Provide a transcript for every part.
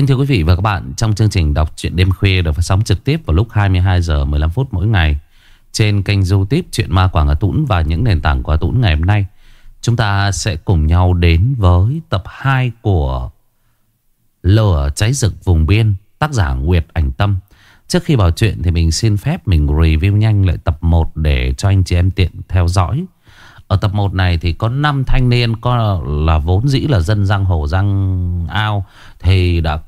Kính thưa quý vị và các bạn, trong chương trình đọc truyện đêm khuya được phát sóng trực tiếp vào lúc 22 giờ 15 phút mỗi ngày trên kênh YouTube Truyện Ma Quảng Hà Tũng và những nền tảng của Hà Tũng ngày hôm nay, chúng ta sẽ cùng nhau đến với tập 2 của Lửa cháy rực vùng biên, tác giả Nguyệt Ảnh Tâm. Trước khi vào chuyện thì mình xin phép mình review nhanh lại tập 1 để cho anh chị em tiện theo dõi. Ở tập 1 này thì có 5 thanh niên có là vốn dĩ là dân giang hồ giang ao thì đã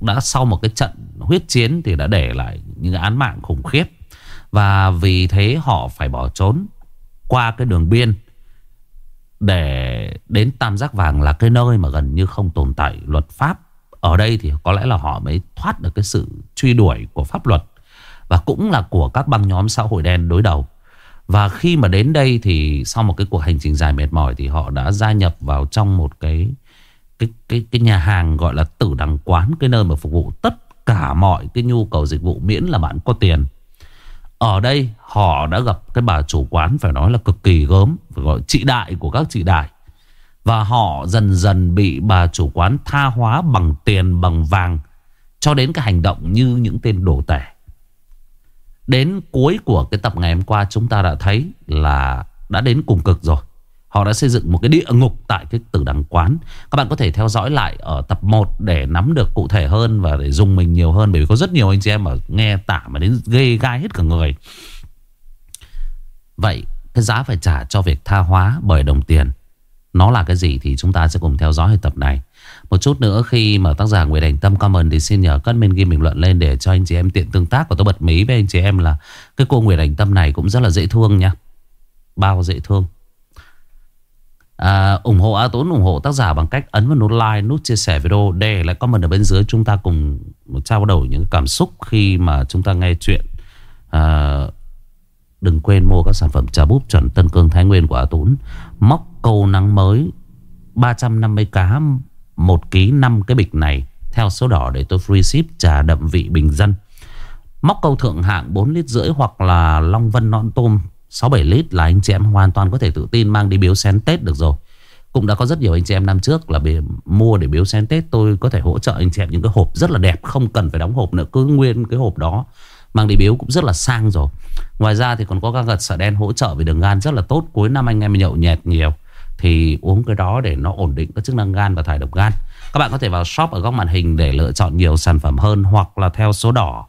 đã sau một cái trận huyết chiến thì đã để lại những án mạng khủng khiếp. Và vì thế họ phải bỏ trốn qua cái đường biên để đến Tam Giác Vàng là cái nơi mà gần như không tồn tại luật pháp. Ở đây thì có lẽ là họ mới thoát được cái sự truy đuổi của pháp luật và cũng là của các băng nhóm xã hội đen đối đầu. Và khi mà đến đây thì sau một cái cuộc hành trình dài mệt mỏi thì họ đã gia nhập vào trong một cái cái cái cái nhà hàng gọi là Tử Đằng quán, cái nơi mà phục vụ tất cả mọi cái nhu cầu dịch vụ miễn là bạn có tiền. Ở đây họ đã gặp cái bà chủ quán phải nói là cực kỳ gớm, phải gọi chị đại của các chị đại. Và họ dần dần bị bà chủ quán tha hóa bằng tiền bằng vàng cho đến cái hành động như những tên đồ tể. Đến cuối của cái tập ngày hôm qua chúng ta đã thấy là đã đến cùng cực rồi. Họ đã xây dựng một cái địa ngục tại cái tử đằng quán. Các bạn có thể theo dõi lại ở tập 1 để nắm được cụ thể hơn và để dùng mình nhiều hơn. Bởi vì có rất nhiều anh chị em mà nghe tả mà đến ghê gai hết cả người. Vậy cái giá phải trả cho việc tha hóa bởi đồng tiền, nó là cái gì thì chúng ta sẽ cùng theo dõi tập này. Một chút nữa, khi mà tác giả Nguyễn Thành Tâm comment thì xin nhờ các bên ghi bình luận lên để cho anh chị em tiện tương tác. Và tôi bật mí với anh chị em là cái cô Nguyễn Thành Tâm này cũng rất là dễ thương nha. Bao dễ thương. À, ủng hộ A Tốn ủng hộ tác giả bằng cách ấn vào nút like, nút chia sẻ video để lại comment ở bên dưới chúng ta cùng trao đổi những cảm xúc khi mà chúng ta nghe chuyện. À, đừng quên mua các sản phẩm trà búp chuẩn Tân Cương Thái Nguyên của A Tốn. Móc câu nắng mới 350 cá một ký 5 cái bịch này theo số đỏ để tôi free ship trà đậm vị bình dân. Móc câu thượng hạng 4 lít rưỡi hoặc là Long Vân non tôm 6-7 lít là anh chị em hoàn toàn có thể tự tin mang đi biếu xén Tết được rồi. Cũng đã có rất nhiều anh chị em năm trước là bị, mua để biếu xén Tết tôi có thể hỗ trợ anh chị em những cái hộp rất là đẹp không cần phải đóng hộp nữa cứ nguyên cái hộp đó mang đi biếu cũng rất là sang rồi. Ngoài ra thì còn có các gật sở đen hỗ trợ về đường gan rất là tốt cuối năm anh em nhậu nhẹt nhiều thì uống cái đó để nó ổn định các chức năng gan và thải độc gan. Các bạn có thể vào shop ở góc màn hình để lựa chọn nhiều sản phẩm hơn hoặc là theo số đỏ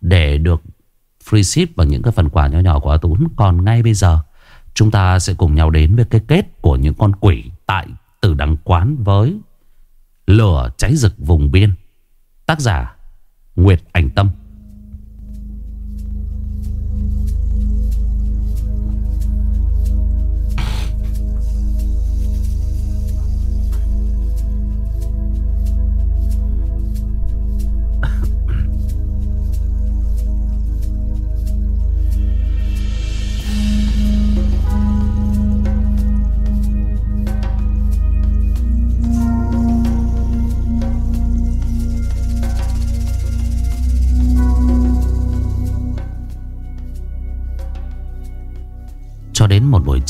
để được free ship và những cái phần quà nhỏ nhỏ của A Tún. Còn ngay bây giờ, chúng ta sẽ cùng nhau đến với cái kết của những con quỷ tại Tử đằng Quán với Lửa cháy rực vùng biên. Tác giả Nguyệt Ảnh Tâm.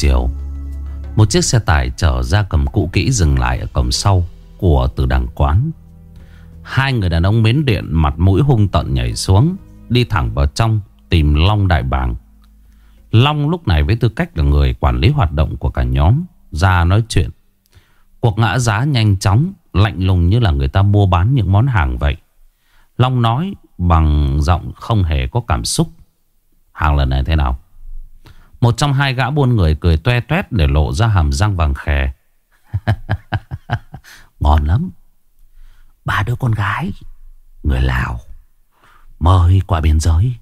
Chiều. Một chiếc xe tải chở ra cầm cũ kỹ dừng lại ở cổng sau của từ đằng quán. Hai người đàn ông mến điện mặt mũi hung tận nhảy xuống, Đi thẳng vào trong tìm Long Đại Bàng. Long lúc này với tư cách là người quản lý hoạt động của cả nhóm, Ra nói chuyện. Cuộc ngã giá nhanh chóng, Lạnh lùng như là người ta mua bán những món hàng vậy. Long nói bằng giọng không hề có cảm xúc. Hàng lần này thế nào? Một trong hai gã buôn người cười toe toét để lộ ra hàm răng vàng khè. Ngon lắm. Ba đứa con gái. Người Lào. Mời qua biên giới.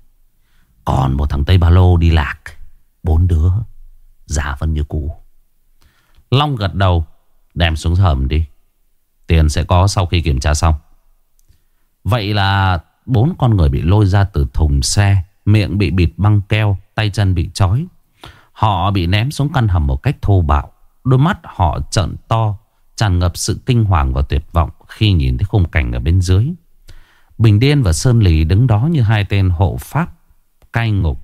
Còn một thằng Tây Ba Lô đi lạc. Bốn đứa. Giả vẫn như cũ. Long gật đầu. Đem xuống hầm đi. Tiền sẽ có sau khi kiểm tra xong. Vậy là bốn con người bị lôi ra từ thùng xe. Miệng bị bịt băng keo. Tay chân bị trói. Họ bị ném xuống căn hầm một cách thô bạo. Đôi mắt họ trợn to, tràn ngập sự kinh hoàng và tuyệt vọng khi nhìn thấy khung cảnh ở bên dưới. Bình Điên và Sơn Lì đứng đó như hai tên hộ pháp, cai ngục.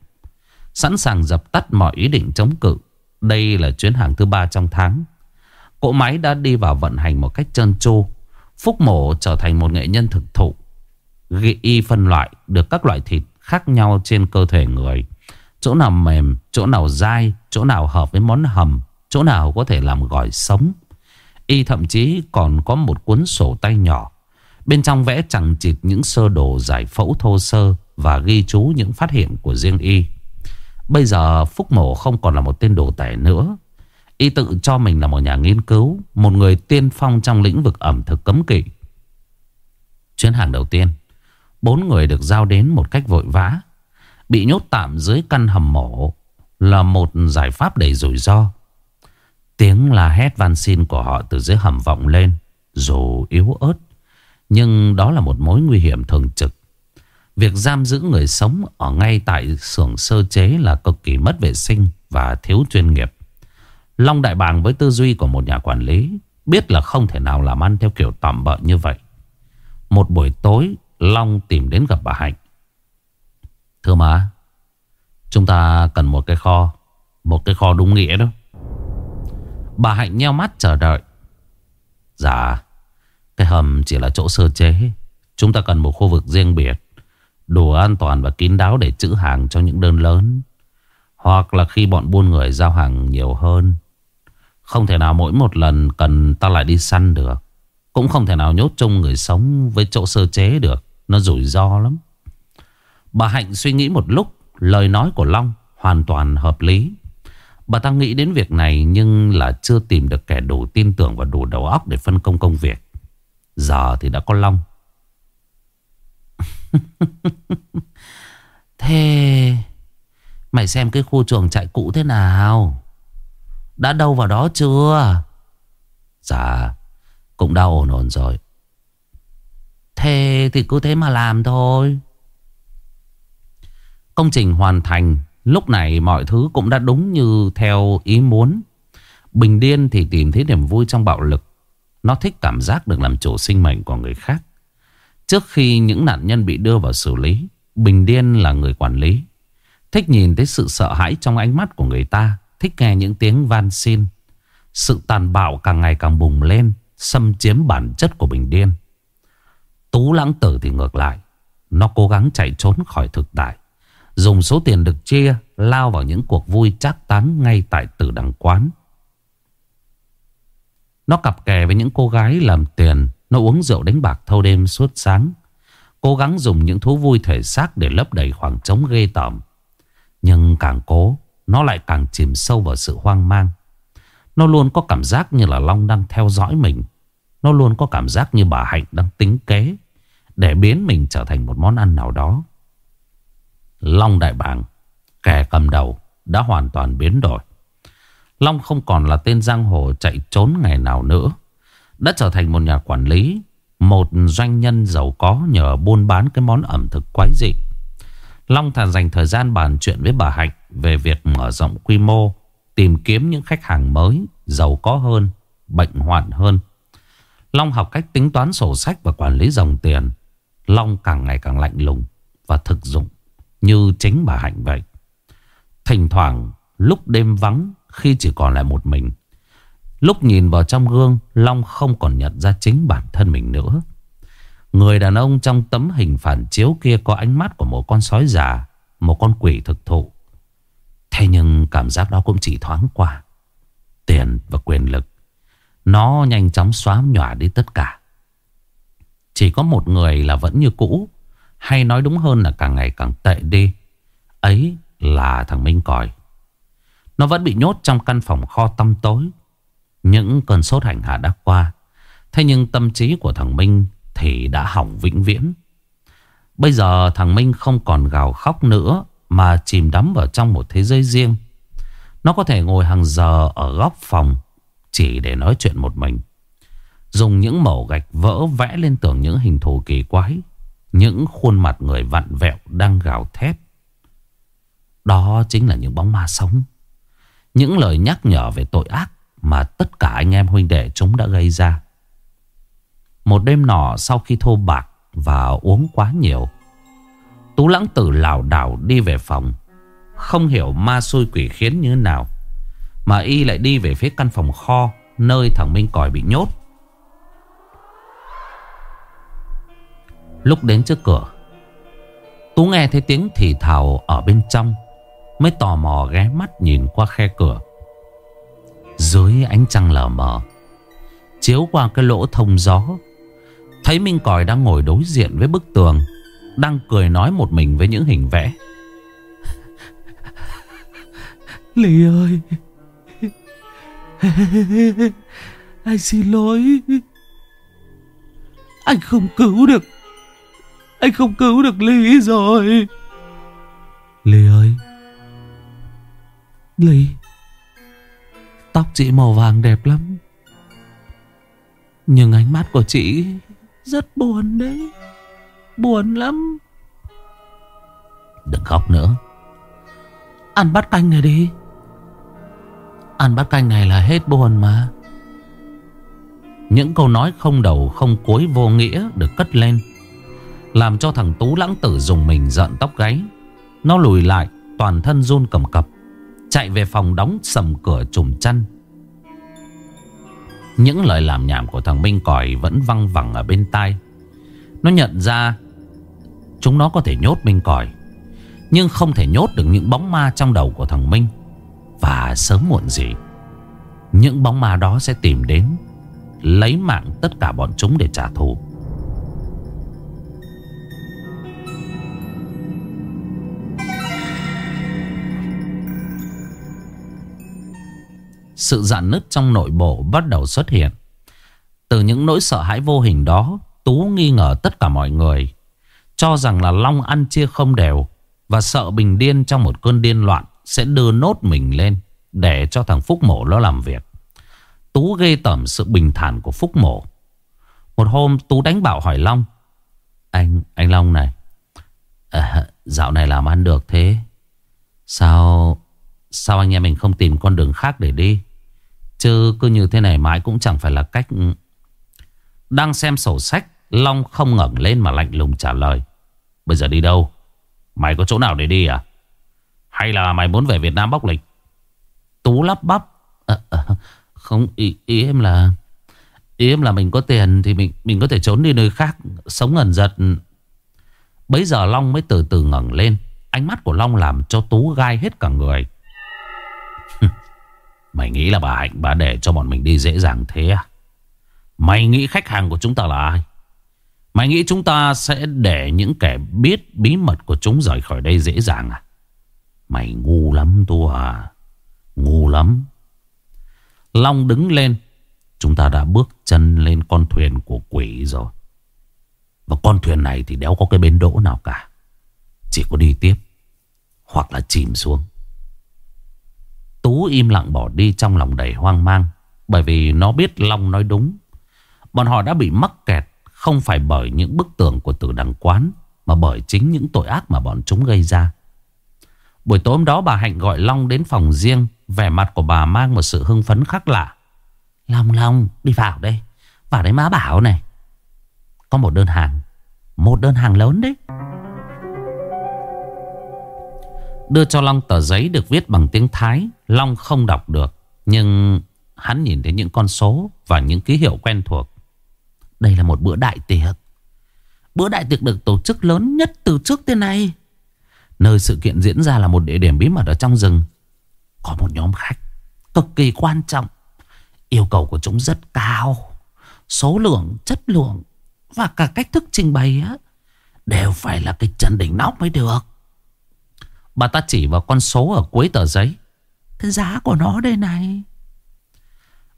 Sẵn sàng dập tắt mọi ý định chống cự. Đây là chuyến hàng thứ ba trong tháng. Cỗ máy đã đi vào vận hành một cách trơn tru. Phúc mổ trở thành một nghệ nhân thực thụ Ghi y phân loại được các loại thịt khác nhau trên cơ thể người Chỗ nào mềm, chỗ nào dai, chỗ nào hợp với món hầm Chỗ nào có thể làm gỏi sống. Y thậm chí còn có một cuốn sổ tay nhỏ. Bên trong vẽ chẳng chịt những sơ đồ giải phẫu thô sơ Và ghi chú những phát hiện của riêng Y. Bây giờ Phúc Mổ không còn là một tên đồ tẻ nữa. Y tự cho mình là một nhà nghiên cứu Một người tiên phong trong lĩnh vực ẩm thực cấm kỵ. Chuyến hàng đầu tiên Bốn người được giao đến một cách vội vã. Bị nhốt tạm dưới căn hầm mổ Là một giải pháp đầy rủi ro Tiếng là hét van xin của họ từ dưới hầm vọng lên Dù yếu ớt Nhưng đó là một mối nguy hiểm thường trực Việc giam giữ người sống ở ngay tại xưởng sơ chế là cực kỳ mất vệ sinh và thiếu chuyên nghiệp. Long Đại Bàng với tư duy của một nhà quản lý biết là không thể nào làm ăn theo kiểu tạm bợ như vậy. Một buổi tối, Long tìm đến gặp bà Hạnh. Thưa má, chúng ta cần một cái kho, một cái kho đúng nghĩa đó. Bà Hạnh nheo mắt chờ đợi. Dạ, cái hầm chỉ là chỗ sơ chế. Chúng ta cần một khu vực riêng biệt. Đủ an toàn và kín đáo để trữ hàng cho những đơn lớn. Hoặc là khi bọn buôn người giao hàng nhiều hơn. Không thể nào mỗi một lần cần ta lại đi săn được. Cũng không thể nào nhốt chung người sống với chỗ sơ chế được. Nó rủi ro lắm. Bà Hạnh suy nghĩ một lúc. Lời nói của Long hoàn toàn hợp lý. Bà ta nghĩ đến việc này nhưng là chưa tìm được kẻ đủ tin tưởng và đủ đầu óc để phân công công việc. Giờ thì đã có Long. Thế, Mày xem cái khu chuồng trại cũ thế nào Đã đâu vào đó chưa Dạ Cũng đã ổn ổn rồi Thế thì cứ thế mà làm thôi Công trình hoàn thành, Lúc này mọi thứ cũng đã đúng như theo ý muốn. Bình điên thì tìm thấy niềm vui trong bạo lực. Nó thích cảm giác được làm chủ sinh mệnh của người khác. Trước khi những nạn nhân bị đưa vào xử lý, Bình Điên là người quản lý. Thích nhìn thấy sự sợ hãi trong ánh mắt của người ta, Thích nghe những tiếng van xin. Sự tàn bạo càng ngày càng bùng lên, Xâm chiếm bản chất của Bình Điên. Tú lãng tử thì ngược lại, Nó cố gắng chạy trốn khỏi thực tại. Dùng số tiền được chia Lao vào những cuộc vui trác tán Ngay tại tử đằng quán Nó cặp kè với những cô gái làm tiền Nó uống rượu đánh bạc thâu đêm suốt sáng Cố gắng dùng những thú vui thể xác để lấp đầy khoảng trống ghê tởm. Nhưng càng cố, nó lại càng chìm sâu vào sự hoang mang. Nó luôn có cảm giác như là Long đang theo dõi mình. Nó luôn có cảm giác như bà Hạnh đang tính kế để biến mình trở thành một món ăn nào đó. Long Đại Bàng, kẻ cầm đầu, đã hoàn toàn biến đổi. Long không còn là tên giang hồ chạy trốn ngày nào nữa. Đã trở thành một nhà quản lý một doanh nhân giàu có nhờ buôn bán cái món ẩm thực quái dị. Long thà dành thời gian bàn chuyện với bà Hạnh về việc mở rộng quy mô, tìm kiếm những khách hàng mới, giàu có hơn, bệnh hoạn hơn. Long học cách tính toán sổ sách và quản lý dòng tiền. Long càng ngày càng lạnh lùng và thực dụng như chính bà Hạnh vậy. Thỉnh thoảng, lúc đêm vắng, khi chỉ còn lại một mình, Lúc nhìn vào trong gương, Long không còn nhận ra chính bản thân mình nữa. Người đàn ông trong tấm hình phản chiếu kia Có ánh mắt của một con sói già, Một con quỷ thực thụ. Thế nhưng cảm giác đó cũng chỉ thoáng qua. Tiền và quyền lực, Nó nhanh chóng xóa nhòa đi tất cả. Chỉ có một người là vẫn như cũ hay nói đúng hơn là càng ngày càng tệ đi. Ấy là thằng Minh Còi. Nó vẫn bị nhốt trong căn phòng kho tăm tối. Những cơn sốt hành hạ đã qua. Thế nhưng tâm trí của thằng Minh Thì đã hỏng vĩnh viễn. Bây giờ thằng Minh không còn gào khóc nữa Mà chìm đắm vào trong một thế giới riêng. Nó có thể ngồi hàng giờ ở góc phòng Chỉ để nói chuyện một mình. Dùng những mẩu gạch vỡ vẽ lên tường những hình thù kỳ quái. Những khuôn mặt người vặn vẹo đang gào thét Đó chính là những bóng ma sống Những lời nhắc nhở về tội ác mà tất cả anh em huynh đệ chúng đã gây ra. Một đêm nọ sau khi thô bạc và uống quá nhiều, Tú lãng tử lảo đảo đi về phòng. Không hiểu ma xui quỷ khiến như nào, mà y lại đi về phía căn phòng kho nơi thằng Minh Còi bị nhốt. Lúc đến trước cửa. Tú nghe thấy tiếng thì thào ở bên trong, Mới tò mò ghé mắt nhìn qua khe cửa. Dưới ánh trăng lờ mờ, Chiếu qua cái lỗ thông gió, Thấy Minh Còi đang ngồi đối diện với bức tường, Đang cười nói một mình với những hình vẽ. Lì ơi! Anh xin lỗi! Anh không cứu được! Anh không cứu được Ly rồi. Ly ơi. Ly Tóc chị màu vàng đẹp lắm. Nhưng ánh mắt của chị Rất buồn đấy. Buồn lắm. Đừng khóc nữa. Ăn bát canh này đi. Ăn bát canh này là hết buồn mà. Những câu nói không đầu không cuối vô nghĩa được cất lên. Làm cho thằng Tú lãng tử dùng mình giận tóc gáy. Nó lùi lại, toàn thân run cầm cập, Chạy về phòng đóng sầm cửa trùm chăn. Những lời làm nhảm của thằng Minh Còi vẫn văng vẳng ở bên tai. Nó nhận ra Chúng nó có thể nhốt Minh Còi, Nhưng không thể nhốt được những bóng ma trong đầu của thằng Minh. Và sớm muộn gì, Những bóng ma đó sẽ tìm đến, Lấy mạng tất cả bọn chúng để trả thù. Sự dạn nứt trong nội bộ bắt đầu xuất hiện. Từ những nỗi sợ hãi vô hình đó Tú nghi ngờ tất cả mọi người Cho rằng là Long ăn chia không đều Và sợ Bình điên trong một cơn điên loạn Sẽ đưa nốt mình lên Để cho thằng Phúc Mổ nó làm việc. Tú ghê tởm sự bình thản của Phúc Mổ. Một hôm Tú đánh bảo hỏi Long Anh, anh Long này à, Dạo này làm ăn được thế? Sao Sao anh em mình không tìm con đường khác để đi? Chứ cứ như thế này mãi cũng chẳng phải là cách ừ. Đang xem sổ sách Long không ngẩng lên mà lạnh lùng trả lời. Bây giờ đi đâu? Mày có chỗ nào để đi à? Hay là mày muốn về Việt Nam bóc lịch? Tú lắp bắp. À, à, Không ý, ý em là Ý em là mình có tiền Thì mình mình có thể trốn đi nơi khác Sống ẩn giật. Bấy giờ Long mới từ từ ngẩng lên. Ánh mắt của Long làm cho Tú gai hết cả người. Mày nghĩ là bà Hạnh, bà để cho bọn mình đi dễ dàng thế à? Mày nghĩ khách hàng của chúng ta là ai? Mày nghĩ chúng ta sẽ để những kẻ biết bí mật của chúng rời khỏi đây dễ dàng à? Mày ngu lắm tu à. Ngu lắm. Long đứng lên. Chúng ta đã bước chân lên con thuyền của quỷ rồi. Và con thuyền này thì đéo có cái bến đỗ nào cả. Chỉ có đi tiếp. Hoặc là chìm xuống. Tú im lặng bỏ đi trong lòng đầy hoang mang. Bởi vì nó biết Long nói đúng. Bọn họ đã bị mắc kẹt không phải bởi những bức tường của tử đằng quán, Mà bởi chính những tội ác mà bọn chúng gây ra. Buổi tối hôm đó, bà Hạnh gọi Long đến phòng riêng, Vẻ mặt của bà mang một sự hưng phấn khác lạ. Long Long, đi vào đây. Vào đấy má bảo này. Có một đơn hàng, Một đơn hàng lớn đấy. Đưa cho Long tờ giấy được viết bằng tiếng Thái. Long không đọc được Nhưng hắn nhìn thấy những con số Và những ký hiệu quen thuộc. Đây là một bữa đại tiệc. Bữa đại tiệc được tổ chức lớn nhất từ trước tới nay. Nơi sự kiện diễn ra là một địa điểm bí mật ở trong rừng. Có một nhóm khách Cực kỳ quan trọng. Yêu cầu của chúng rất cao. Số lượng, chất lượng Và cả cách thức trình bày á Đều phải là cái chân đỉnh nóc mới được. Bà ta chỉ vào con số ở cuối tờ giấy. Cái giá của nó đây này.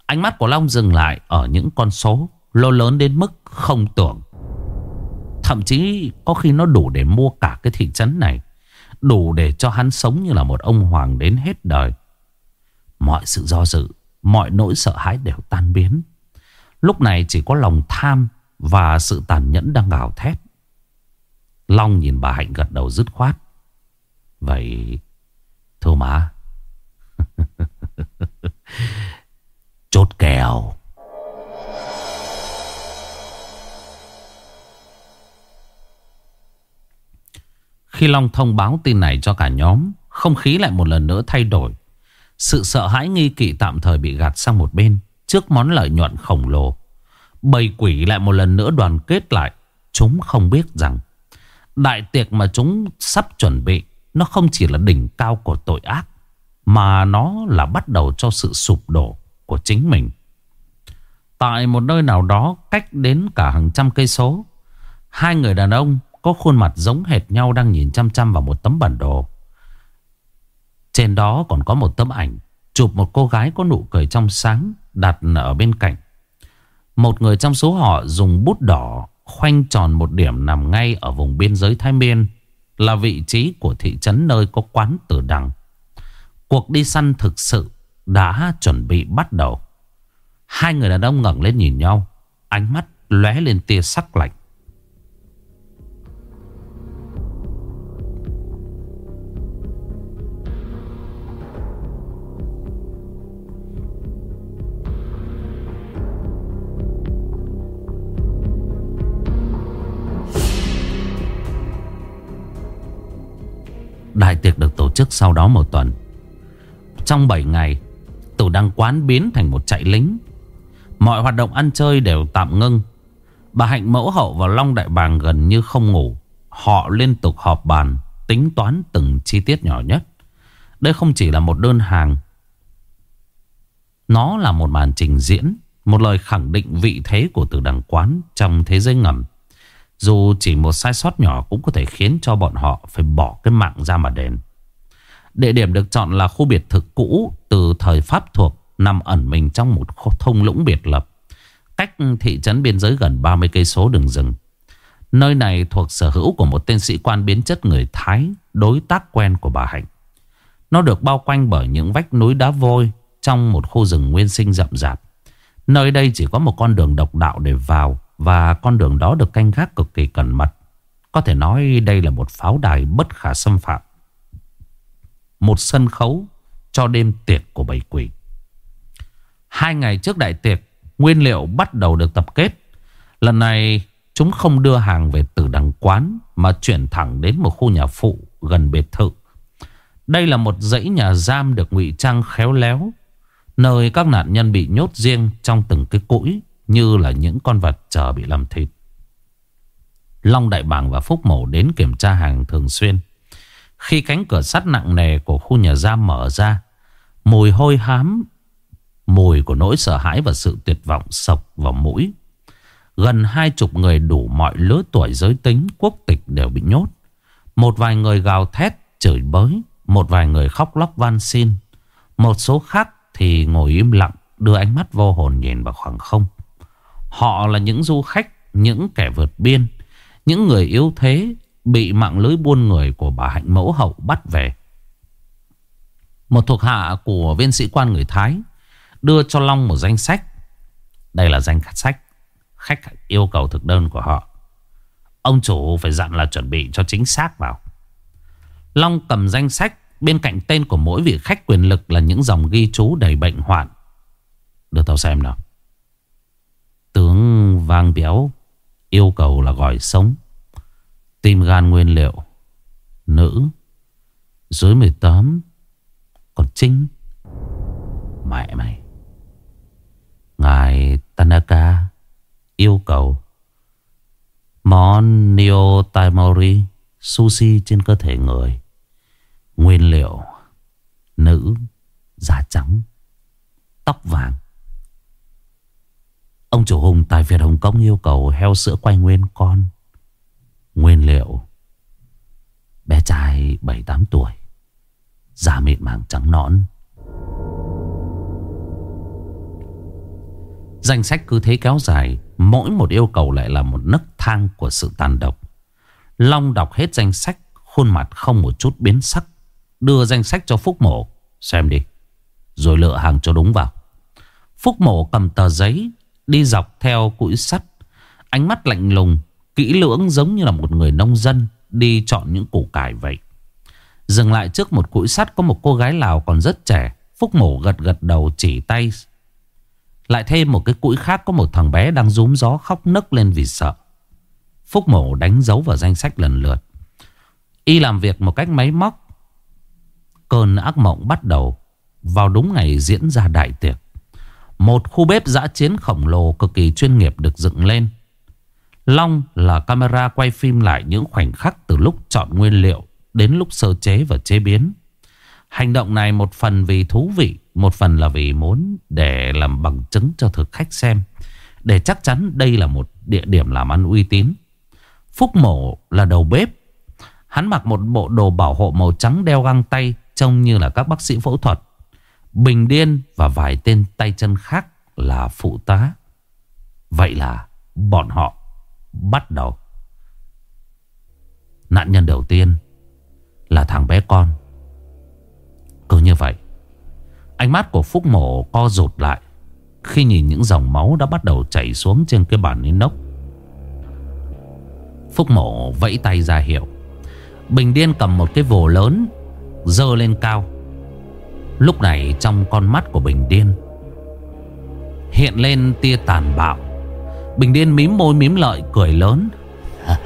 Ánh mắt của Long dừng lại ở những con số Lô lớn đến mức không tưởng. Thậm chí có khi nó đủ để mua cả cái thị trấn này, Đủ để cho hắn sống như là một ông hoàng đến hết đời. Mọi sự do dự, Mọi nỗi sợ hãi đều tan biến. Lúc này chỉ có lòng tham Và sự tàn nhẫn đang gào thét. Long nhìn bà Hạnh gật đầu dứt khoát. Vậy, Thưa má Chốt kèo. Khi Long thông báo tin này cho cả nhóm, Không khí lại một lần nữa thay đổi. Sự sợ hãi nghi kỵ tạm thời bị gạt sang một bên Trước món lợi nhuận khổng lồ. Bầy quỷ lại một lần nữa đoàn kết lại. Chúng không biết rằng, Đại tiệc mà chúng sắp chuẩn bị, Nó không chỉ là đỉnh cao của tội ác mà nó là bắt đầu cho sự sụp đổ của chính mình. Tại một nơi nào đó cách đến cả hàng trăm cây số, Hai người đàn ông có khuôn mặt giống hệt nhau đang nhìn chăm chăm vào một tấm bản đồ. Trên đó còn có một tấm ảnh Chụp một cô gái có nụ cười trong sáng đặt ở bên cạnh. Một người trong số họ dùng bút đỏ khoanh tròn một điểm nằm ngay ở vùng biên giới Thái Miên, Là vị trí của thị trấn nơi có quán tử đằng. Cuộc đi săn thực sự đã chuẩn bị bắt đầu. Hai người đàn ông ngẩng lên nhìn nhau, Ánh mắt lóe lên tia sắc lạnh. Đại tiệc được tổ chức sau đó một tuần. Trong 7 ngày Tử đăng quán biến thành một chạy lính. Mọi hoạt động ăn chơi đều tạm ngưng. Bà Hạnh mẫu hậu và Long Đại Bàng gần như không ngủ. Họ liên tục họp bàn, Tính toán từng chi tiết nhỏ nhất. Đây không chỉ là một đơn hàng, Nó là một màn trình diễn, Một lời khẳng định vị thế của tử đằng quán Trong thế giới ngầm. Dù chỉ một sai sót nhỏ cũng có thể khiến cho bọn họ phải bỏ cái mạng ra mà đền. Địa điểm được chọn là khu biệt thực cũ từ thời Pháp thuộc nằm ẩn mình trong một thung lũng biệt lập. Cách thị trấn biên giới gần 30 cây số đường rừng. Nơi này thuộc sở hữu của một tên sĩ quan biến chất người Thái, đối tác quen của bà Hạnh. Nó được bao quanh bởi những vách núi đá vôi trong một khu rừng nguyên sinh rậm rạp. Nơi đây chỉ có một con đường độc đạo để vào và con đường đó được canh gác cực kỳ cẩn mật. Có thể nói đây là một pháo đài bất khả xâm phạm. Một sân khấu cho đêm tiệc của bầy quỷ. Hai ngày trước đại tiệc, nguyên liệu bắt đầu được tập kết. Lần này chúng không đưa hàng về từ đằng quán mà chuyển thẳng đến một khu nhà phụ gần biệt thự. Đây là một dãy nhà giam được ngụy trang khéo léo, nơi các nạn nhân bị nhốt riêng trong từng cái cũi như là những con vật chờ bị làm thịt. Long Đại Bàng và Phúc Mổ đến kiểm tra hàng thường xuyên. Khi cánh cửa sắt nặng nề của khu nhà giam mở ra, mùi hôi hám, mùi của nỗi sợ hãi và sự tuyệt vọng sộc vào mũi. Gần hai chục người đủ mọi lứa tuổi giới tính, quốc tịch đều bị nhốt. Một vài người gào thét, chửi bới, một vài người khóc lóc van xin. Một số khác thì ngồi im lặng, đưa ánh mắt vô hồn nhìn vào khoảng không. Họ là những du khách, những kẻ vượt biên, những người yếu thế bị mạng lưới buôn người của bà Hạnh Mẫu Hậu bắt về. Một thuộc hạ của viên sĩ quan người Thái đưa cho Long một danh sách. Đây là danh sách khách yêu cầu thực đơn của họ. Ông chủ phải dặn là chuẩn bị cho chính xác vào. Long cầm danh sách bên cạnh tên của mỗi vị khách quyền lực là những dòng ghi chú đầy bệnh hoạn. Đưa tao xem nào. Tướng Vang Béo yêu cầu là gọi sống, tim gan nguyên liệu, nữ, dưới 18, còn Trinh. Mẹ mày. Ngài Tanaka yêu cầu món Neo Taimori sushi trên cơ thể người. Nguyên liệu nữ, da trắng, tóc vàng. Ông chủ Hùng tại Việt Hồng Kông yêu cầu heo sữa quay nguyên con. Nguyên liệu. Bé trai 7-8 tuổi. Da mịn màng trắng nõn. Danh sách cứ thế kéo dài. Mỗi một yêu cầu lại là một nấc thang của sự tàn độc. Long đọc hết danh sách. Khuôn mặt không một chút biến sắc. Đưa danh sách cho Phúc Mổ. Xem đi. Rồi lựa hàng cho đúng vào. Phúc Mổ cầm tờ giấy, Đi dọc theo cũi sắt Ánh mắt lạnh lùng Kỹ lưỡng giống như là một người nông dân Đi chọn những củ cải vậy. Dừng lại trước một cũi sắt Có một cô gái Lào còn rất trẻ, Phúc mổ gật gật đầu chỉ tay. Lại thêm một cái cũi khác Có một thằng bé đang rúm gió khóc nấc lên vì sợ. Phúc mổ đánh dấu vào danh sách lần lượt. Y làm việc một cách máy móc. Cơn ác mộng bắt đầu Vào đúng ngày diễn ra đại tiệc. Một khu bếp giã chiến khổng lồ cực kỳ chuyên nghiệp được dựng lên. Long là camera quay phim lại những khoảnh khắc từ lúc chọn nguyên liệu đến lúc sơ chế và chế biến. Hành động này một phần vì thú vị, một phần là vì muốn để làm bằng chứng cho thực khách xem. Để chắc chắn đây là một địa điểm làm ăn uy tín. Phúc Mổ là đầu bếp. Hắn mặc một bộ đồ bảo hộ màu trắng đeo găng tay trông như là các bác sĩ phẫu thuật. Bình Điên và vài tên tay chân khác là phụ tá. Vậy là bọn họ bắt đầu. Nạn nhân đầu tiên là thằng bé con. Cứ như vậy, ánh mắt của Phúc Mổ co rụt lại khi nhìn những dòng máu đã bắt đầu chảy xuống trên cái bàn inox. Phúc Mổ vẫy tay ra hiệu. Bình Điên cầm một cái vồ lớn dơ lên cao. Lúc này trong con mắt của Bình Điên hiện lên tia tàn bạo. Bình Điên mím môi mím lợi cười lớn.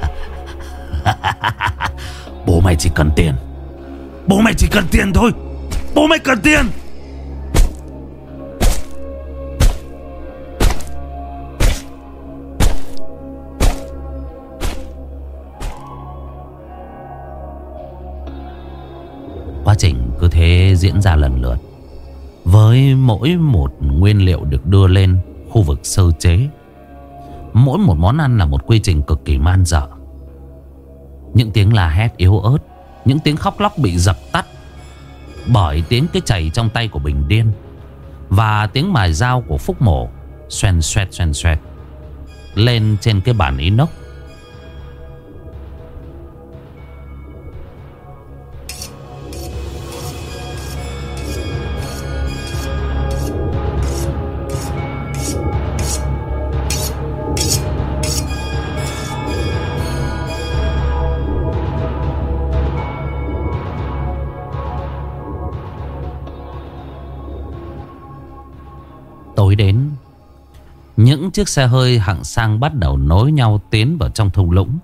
Bố mày chỉ cần tiền. Bố mày chỉ cần tiền thôi. Bố mày cần tiền. Quá trình cứ thế diễn ra lần lượt Với mỗi một nguyên liệu được đưa lên khu vực sơ chế Mỗi một món ăn là một quy trình cực kỳ man dở Những tiếng la hét yếu ớt, Những tiếng khóc lóc bị dập tắt Bởi tiếng cái chảy trong tay của Bình Điên Và tiếng mài dao của Phúc Mổ Xoèn xoẹt xoèn xoẹt Lên trên cái bàn inox. Chiếc xe hơi hạng sang bắt đầu nối nhau tiến vào trong thung lũng.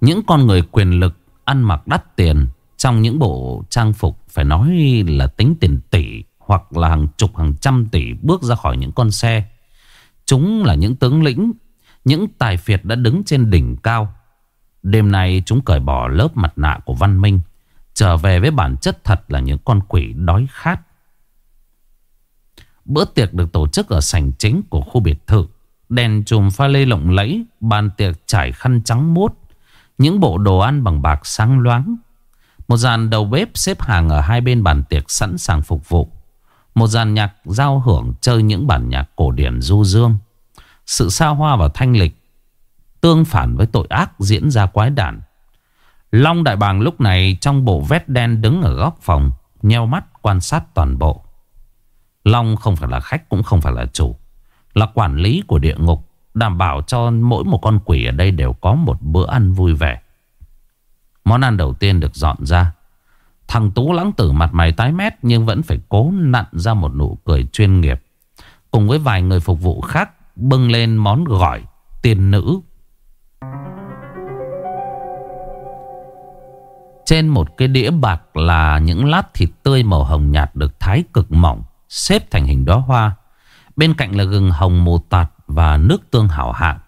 Những con người quyền lực ăn mặc đắt tiền Trong những bộ trang phục phải nói là tính tiền tỷ Hoặc là hàng chục, hàng trăm tỷ bước ra khỏi những con xe. Chúng là những tướng lĩnh, Những tài phiệt đã đứng trên đỉnh cao. Đêm nay chúng cởi bỏ lớp mặt nạ của văn minh, Trở về với bản chất thật là những con quỷ đói khát. Bữa tiệc được tổ chức ở sảnh chính của khu biệt thự. Đèn chùm pha lê lộng lẫy, bàn tiệc trải khăn trắng mốt. Những bộ đồ ăn bằng bạc sáng loáng. Một dàn đầu bếp xếp hàng ở hai bên bàn tiệc sẵn sàng phục vụ. Một dàn nhạc giao hưởng chơi những bản nhạc cổ điển du dương. Sự xa hoa và thanh lịch tương phản với tội ác diễn ra quái đản. Long Đại Bàng lúc này trong bộ vest đen đứng ở góc phòng, nheo mắt quan sát toàn bộ. Long không phải là khách cũng không phải là chủ là quản lý của địa ngục, Đảm bảo cho mỗi một con quỷ ở đây đều có một bữa ăn vui vẻ. Món ăn đầu tiên được dọn ra. Thằng Tú lãng tử mặt mày tái mét Nhưng vẫn phải cố nặn ra một nụ cười chuyên nghiệp. Cùng với vài người phục vụ khác, Bưng lên món gỏi tiền nữ. Trên một cái đĩa bạc là những lát thịt tươi màu hồng nhạt được thái cực mỏng, xếp thành hình đóa hoa. Bên cạnh là gừng hồng mù tạt và nước tương hảo hạng.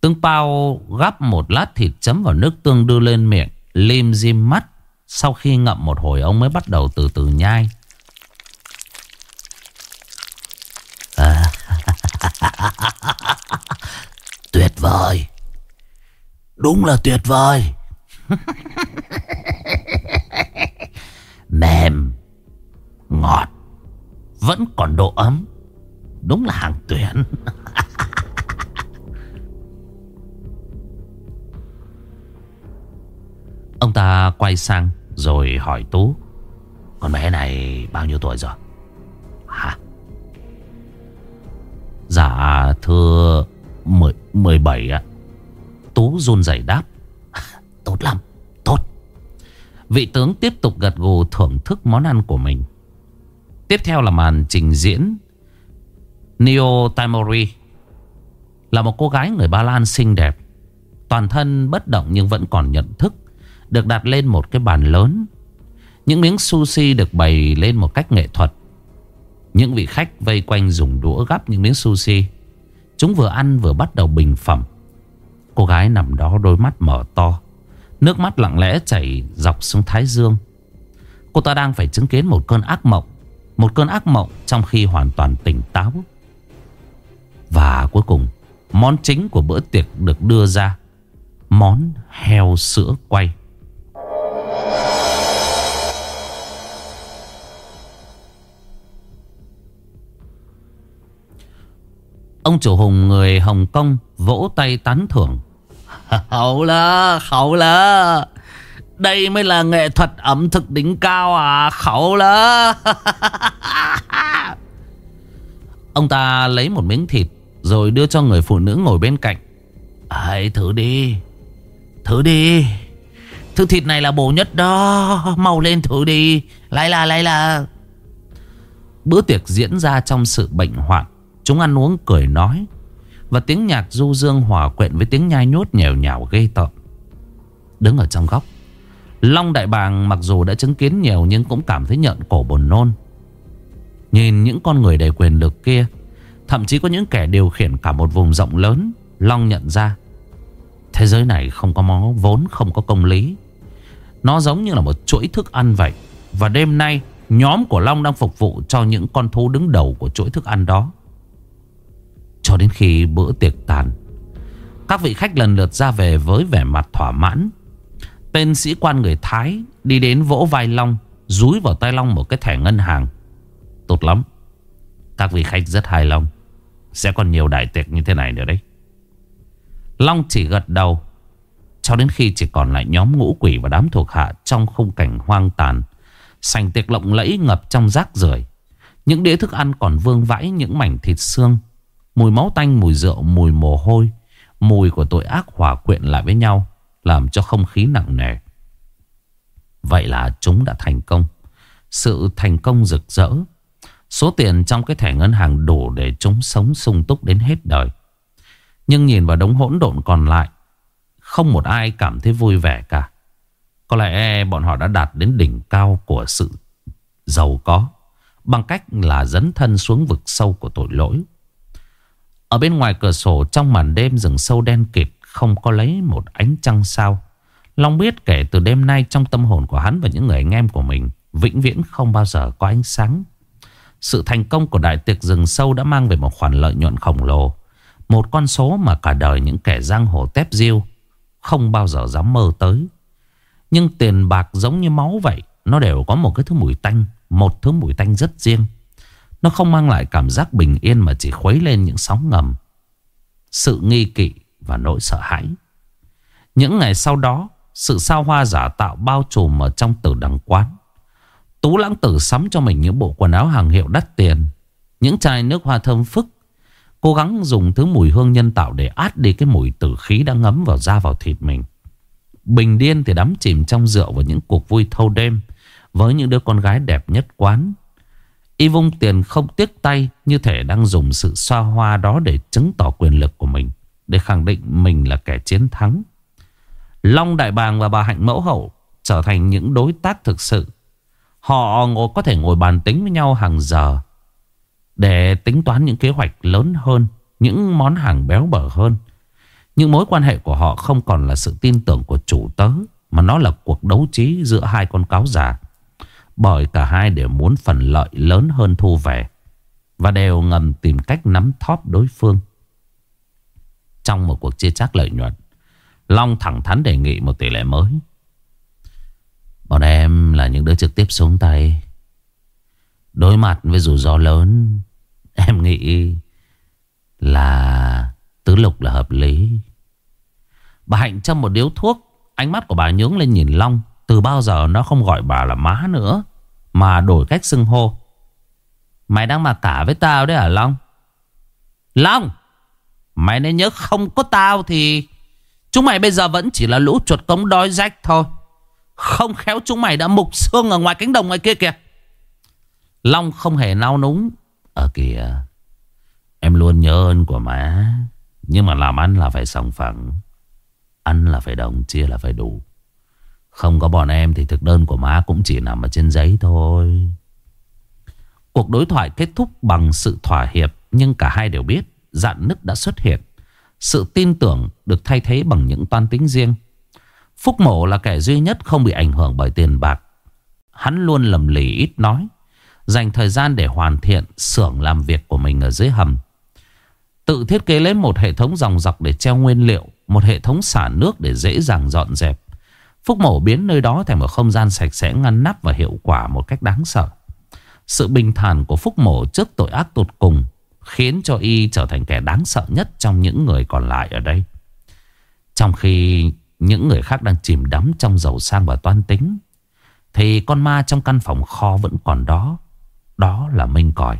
Tương Pao gắp một lát thịt chấm vào nước tương đưa lên miệng, lim dim mắt. Sau khi ngậm một hồi ông mới bắt đầu từ từ nhai. À. tuyệt vời. Đúng là tuyệt vời. Mềm. Ngọt. Vẫn còn độ ấm Đúng là hàng tuyển. Ông ta quay sang Rồi hỏi Tú Con bé này bao nhiêu tuổi rồi? Hả? Dạ thưa mười, 17 ạ. Tú run rẩy đáp Tốt lắm Tốt. Vị tướng tiếp tục gật gù thưởng thức món ăn của mình. Tiếp theo là màn trình diễn Neo Tamori Là một cô gái người Ba Lan xinh đẹp. Toàn thân bất động nhưng vẫn còn nhận thức, Được đặt lên một cái bàn lớn. Những miếng sushi được bày lên một cách nghệ thuật. Những vị khách vây quanh dùng đũa gắp những miếng sushi. Chúng vừa ăn vừa bắt đầu bình phẩm. Cô gái nằm đó đôi mắt mở to, Nước mắt lặng lẽ chảy dọc xuống thái dương. Cô ta đang phải chứng kiến một cơn ác mộng, Một cơn ác mộng trong khi hoàn toàn tỉnh táo. Và cuối cùng Món chính của bữa tiệc được đưa ra Món heo sữa quay Ông chủ hùng người Hồng Kông vỗ tay tán thưởng. Hậu là, khẩu là. Đây mới là nghệ thuật ẩm thực đỉnh cao à, khẩu là. Ông ta lấy một miếng thịt rồi đưa cho người phụ nữ ngồi bên cạnh. Hãy thử đi, thử đi. Thứ thịt này là bổ nhất đó, mau lên thử đi. Lại là, lại là. Bữa tiệc diễn ra trong sự bệnh hoạn. Chúng ăn uống cười nói Và tiếng nhạc du dương hòa quyện với tiếng nhai nhốt nhèo nhào gây tợn Đứng ở trong góc Long Đại Bàng mặc dù đã chứng kiến nhiều Nhưng cũng cảm thấy nhận cổ buồn nôn Nhìn những con người đầy quyền lực kia Thậm chí có những kẻ điều khiển cả một vùng rộng lớn, Long nhận ra. Thế giới này không có món vốn không có công lý. Nó giống như là một chuỗi thức ăn vậy. Và đêm nay, Nhóm của Long đang phục vụ cho những con thú đứng đầu của chuỗi thức ăn đó. Cho đến khi bữa tiệc tàn, Các vị khách lần lượt ra về với vẻ mặt thỏa mãn. Tên sĩ quan người Thái đi đến vỗ vai Long Rúi vào tay Long một cái thẻ ngân hàng. Tốt lắm. Các vị khách rất hài lòng. Sẽ còn nhiều đại tiệc như thế này nữa đấy. Long chỉ gật đầu Cho đến khi chỉ còn lại nhóm ngũ quỷ và đám thuộc hạ Trong khung cảnh hoang tàn Sành tiệc lộng lẫy ngập trong rác rưởi. Những đĩa thức ăn còn vương vãi những mảnh thịt xương Mùi máu tanh, mùi rượu, mùi mồ hôi Mùi của tội ác hòa quyện lại với nhau Làm cho không khí nặng nề. Vậy là chúng đã thành công. Sự thành công rực rỡ Số tiền trong cái thẻ ngân hàng đủ để chúng sống sung túc đến hết đời Nhưng nhìn vào đống hỗn độn còn lại, Không một ai cảm thấy vui vẻ cả Có lẽ bọn họ đã đạt đến đỉnh cao của sự giàu có, Bằng cách là dấn thân xuống vực sâu của tội lỗi ở bên ngoài cửa sổ trong màn đêm rừng sâu đen kịt không có lấy một ánh trăng sao. Long biết kể từ đêm nay trong tâm hồn của hắn và những người anh em của mình, vĩnh viễn không bao giờ có ánh sáng. Sự thành công của đại tiệc rừng sâu đã mang về một khoản lợi nhuận khổng lồ. Một con số mà cả đời những kẻ giang hồ tép diêu không bao giờ dám mơ tới. Nhưng tiền bạc giống như máu vậy, nó đều có một cái thứ mùi tanh, một thứ mùi tanh rất riêng. Nó không mang lại cảm giác bình yên mà chỉ khuấy lên những sóng ngầm. Sự nghi kỵ và nỗi sợ hãi. Những ngày sau đó, sự sao hoa giả tạo bao trùm ở trong tử đằng quán. Tú lãng tử sắm cho mình những bộ quần áo hàng hiệu đắt tiền. Những chai nước hoa thơm phức. Cố gắng dùng thứ mùi hương nhân tạo để át đi cái mùi tử khí đang ngấm vào da vào thịt mình. Bình điên thì đắm chìm trong rượu và những cuộc vui thâu đêm với những đứa con gái đẹp nhất quán. Y vung tiền không tiếc tay Như thể đang dùng sự xoa hoa đó Để chứng tỏ quyền lực của mình, Để khẳng định mình là kẻ chiến thắng Long Đại Bàng và bà Hạnh Mẫu Hậu Trở thành những đối tác thực sự Họ ngồi, có thể ngồi bàn tính với nhau hàng giờ. Để tính toán những kế hoạch lớn hơn Những món hàng béo bở hơn. Những mối quan hệ của họ không còn là sự tin tưởng của chủ tớ Mà nó là cuộc đấu trí giữa hai con cáo già. Bởi cả hai đều muốn phần lợi lớn hơn thu về Và đều ngầm tìm cách nắm thóp đối phương. Trong một cuộc chia chác lợi nhuận Long thẳng thắn đề nghị một tỷ lệ mới. Bọn em là những đứa trực tiếp xuống tay. Đối mặt với rủi ro lớn, Em nghĩ là tứ lục là hợp lý. Bà Hạnh châm một điếu thuốc, Ánh mắt của bà nhướng lên nhìn Long. Từ bao giờ nó không gọi bà là má nữa, Mà đổi cách xưng hô. Mày đang mặc cả với tao đấy hả, Long? Long! Mày nên nhớ không có tao thì Chúng mày bây giờ vẫn chỉ là lũ chuột cống đói rách thôi. Không khéo chúng mày đã mục xương ở ngoài cánh đồng ngoài kia kìa. Long không hề nao núng. Ở kìa. Em luôn nhớ ơn của má. Nhưng mà làm ăn là phải sòng phẳng. Ăn là phải đồng, chia là phải đủ. Không có bọn em thì thực đơn của má cũng chỉ nằm ở trên giấy thôi. Cuộc đối thoại kết thúc bằng sự thỏa hiệp, nhưng cả hai đều biết dạn nứt đã xuất hiện. Sự tin tưởng được thay thế bằng những toan tính riêng. Phúc Mộ là kẻ duy nhất không bị ảnh hưởng bởi tiền bạc. Hắn luôn lầm lì ít nói, Dành thời gian để hoàn thiện, xưởng làm việc của mình ở dưới hầm. Tự thiết kế lên một hệ thống dòng dọc để treo nguyên liệu, Một hệ thống xả nước để dễ dàng dọn dẹp. Phúc Mổ biến nơi đó thành một không gian sạch sẽ, ngăn nắp và hiệu quả một cách đáng sợ. Sự bình thản của Phúc Mổ trước tội ác tột cùng Khiến cho y trở thành kẻ đáng sợ nhất trong những người còn lại ở đây. Trong khi những người khác đang chìm đắm trong giàu sang và toan tính. Thì con ma trong căn phòng kho vẫn còn đó. Đó là Minh Còi.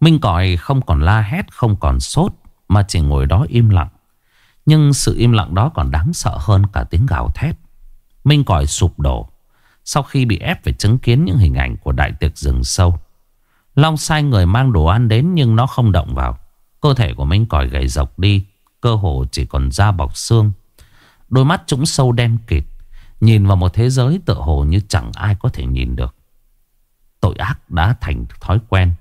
Minh Còi không còn la hét, Không còn sốt, Mà chỉ ngồi đó im lặng. Nhưng sự im lặng đó còn đáng sợ hơn cả tiếng gào thét. Minh Còi sụp đổ Sau khi bị ép phải chứng kiến những hình ảnh Của đại tiệc rừng sâu. Long sai người mang đồ ăn đến Nhưng nó không động vào. Cơ thể của Minh Còi gầy dọc đi, Cơ hồ chỉ còn da bọc xương. Đôi mắt trũng sâu đen kịt, Nhìn vào một thế giới tựa hồ như chẳng ai có thể nhìn được. Tội ác đã thành thói quen,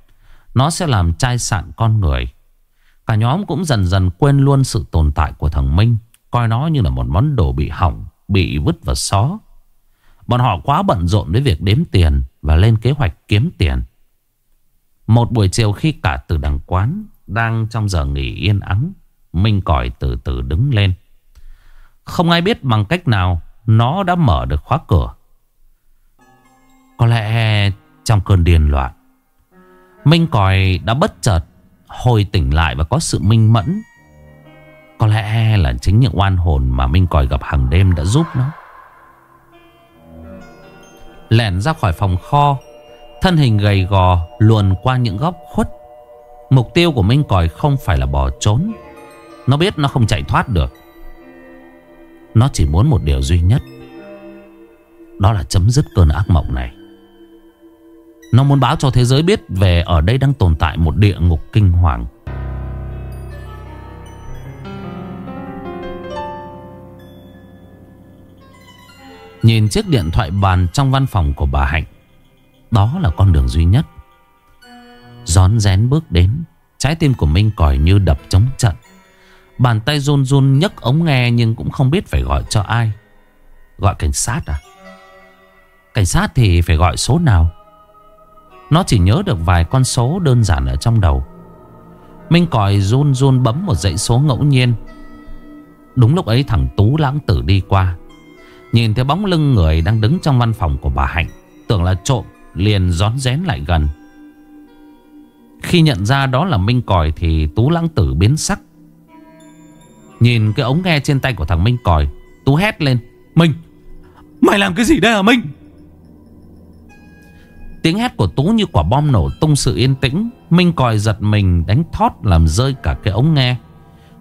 Nó sẽ làm chai sạn con người. Cả nhóm cũng dần dần quên luôn sự tồn tại của thằng Minh, Coi nó như là một món đồ bị hỏng, Bị vứt vào xó. Bọn họ quá bận rộn với việc đếm tiền Và lên kế hoạch kiếm tiền. Một buổi chiều khi cả từ đằng quán Đang trong giờ nghỉ yên ắng, Minh còi từ từ đứng lên. Không ai biết bằng cách nào Nó đã mở được khóa cửa. Có lẽ trong cơn điên loạn, Minh còi đã bất chợt Hồi tỉnh lại và có sự minh mẫn. Có lẽ là chính những oan hồn Mà Minh còi gặp hàng đêm đã giúp nó. Lẻn ra khỏi phòng kho Thân hình gầy gò Luồn qua những góc khuất Mục tiêu của Minh còi không phải là bỏ trốn Nó biết nó không chạy thoát được Nó chỉ muốn một điều duy nhất Đó là chấm dứt cơn ác mộng này nó muốn báo cho thế giới biết về ở đây đang tồn tại một địa ngục kinh hoàng. Nhìn chiếc điện thoại bàn trong văn phòng của bà Hạnh. Đó là con đường duy nhất. Gión rén bước đến. Trái tim của Minh còi như đập chống trận. Bàn tay run run nhấc ống nghe nhưng cũng không biết phải gọi cho ai. Gọi cảnh sát à? Cảnh sát thì phải gọi số nào? Nó chỉ nhớ được vài con số đơn giản ở trong đầu Minh còi run run bấm một dãy số ngẫu nhiên Đúng lúc ấy thằng Tú lãng tử đi qua Nhìn thấy bóng lưng người đang đứng trong văn phòng của bà Hạnh, Tưởng là trộm liền rón rén lại gần. Khi nhận ra đó là Minh còi thì Tú lãng tử biến sắc. Nhìn cái ống nghe trên tay của thằng Minh còi, Tú hét lên, Minh, Mày làm cái gì đây hả Minh? Tiếng hét của Tú như quả bom nổ tung sự yên tĩnh. Minh còi giật mình đánh thót làm rơi cả cái ống nghe.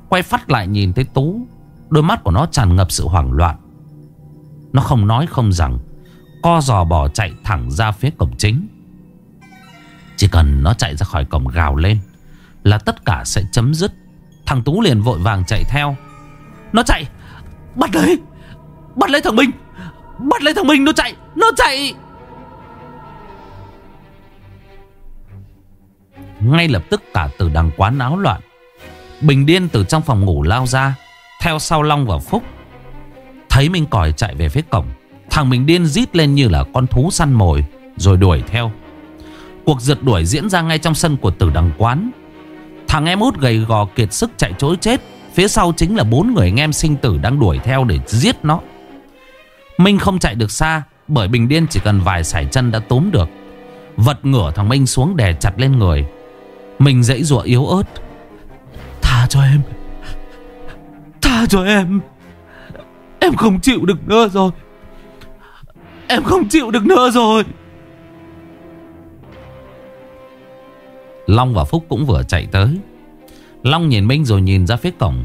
Quay phát lại nhìn thấy Tú, Đôi mắt của nó tràn ngập sự hoảng loạn. Nó không nói không rằng Co giò bỏ chạy thẳng ra phía cổng chính. Chỉ cần nó chạy ra khỏi cổng gào lên Là tất cả sẽ chấm dứt. Thằng Tú liền vội vàng chạy theo. Nó chạy, Bắt lấy Bắt lấy thằng Minh, Bắt lấy thằng Minh, nó chạy Nó chạy. Ngay lập tức cả từ đằng quán áo loạn, Bình điên từ trong phòng ngủ lao ra, Theo sau Long và Phúc. Thấy Minh Còi chạy về phía cổng Thằng mình điên rít lên như là con thú săn mồi, Rồi đuổi theo. Cuộc rượt đuổi diễn ra ngay trong sân của tử đằng quán. Thằng em út gầy gò kiệt sức chạy chối chết, Phía sau chính là bốn người anh em sinh tử đang đuổi theo để giết nó. Minh không chạy được xa, Bởi Bình Điên chỉ cần vài sải chân đã túm được. Vật ngửa thằng Minh xuống đè chặt lên người. Mình dãy rủa yếu ớt. Tha cho em. Tha cho em. Em không chịu được nữa rồi. Em không chịu được nữa rồi. Long và Phúc cũng vừa chạy tới. Long nhìn Minh rồi nhìn ra phía cổng.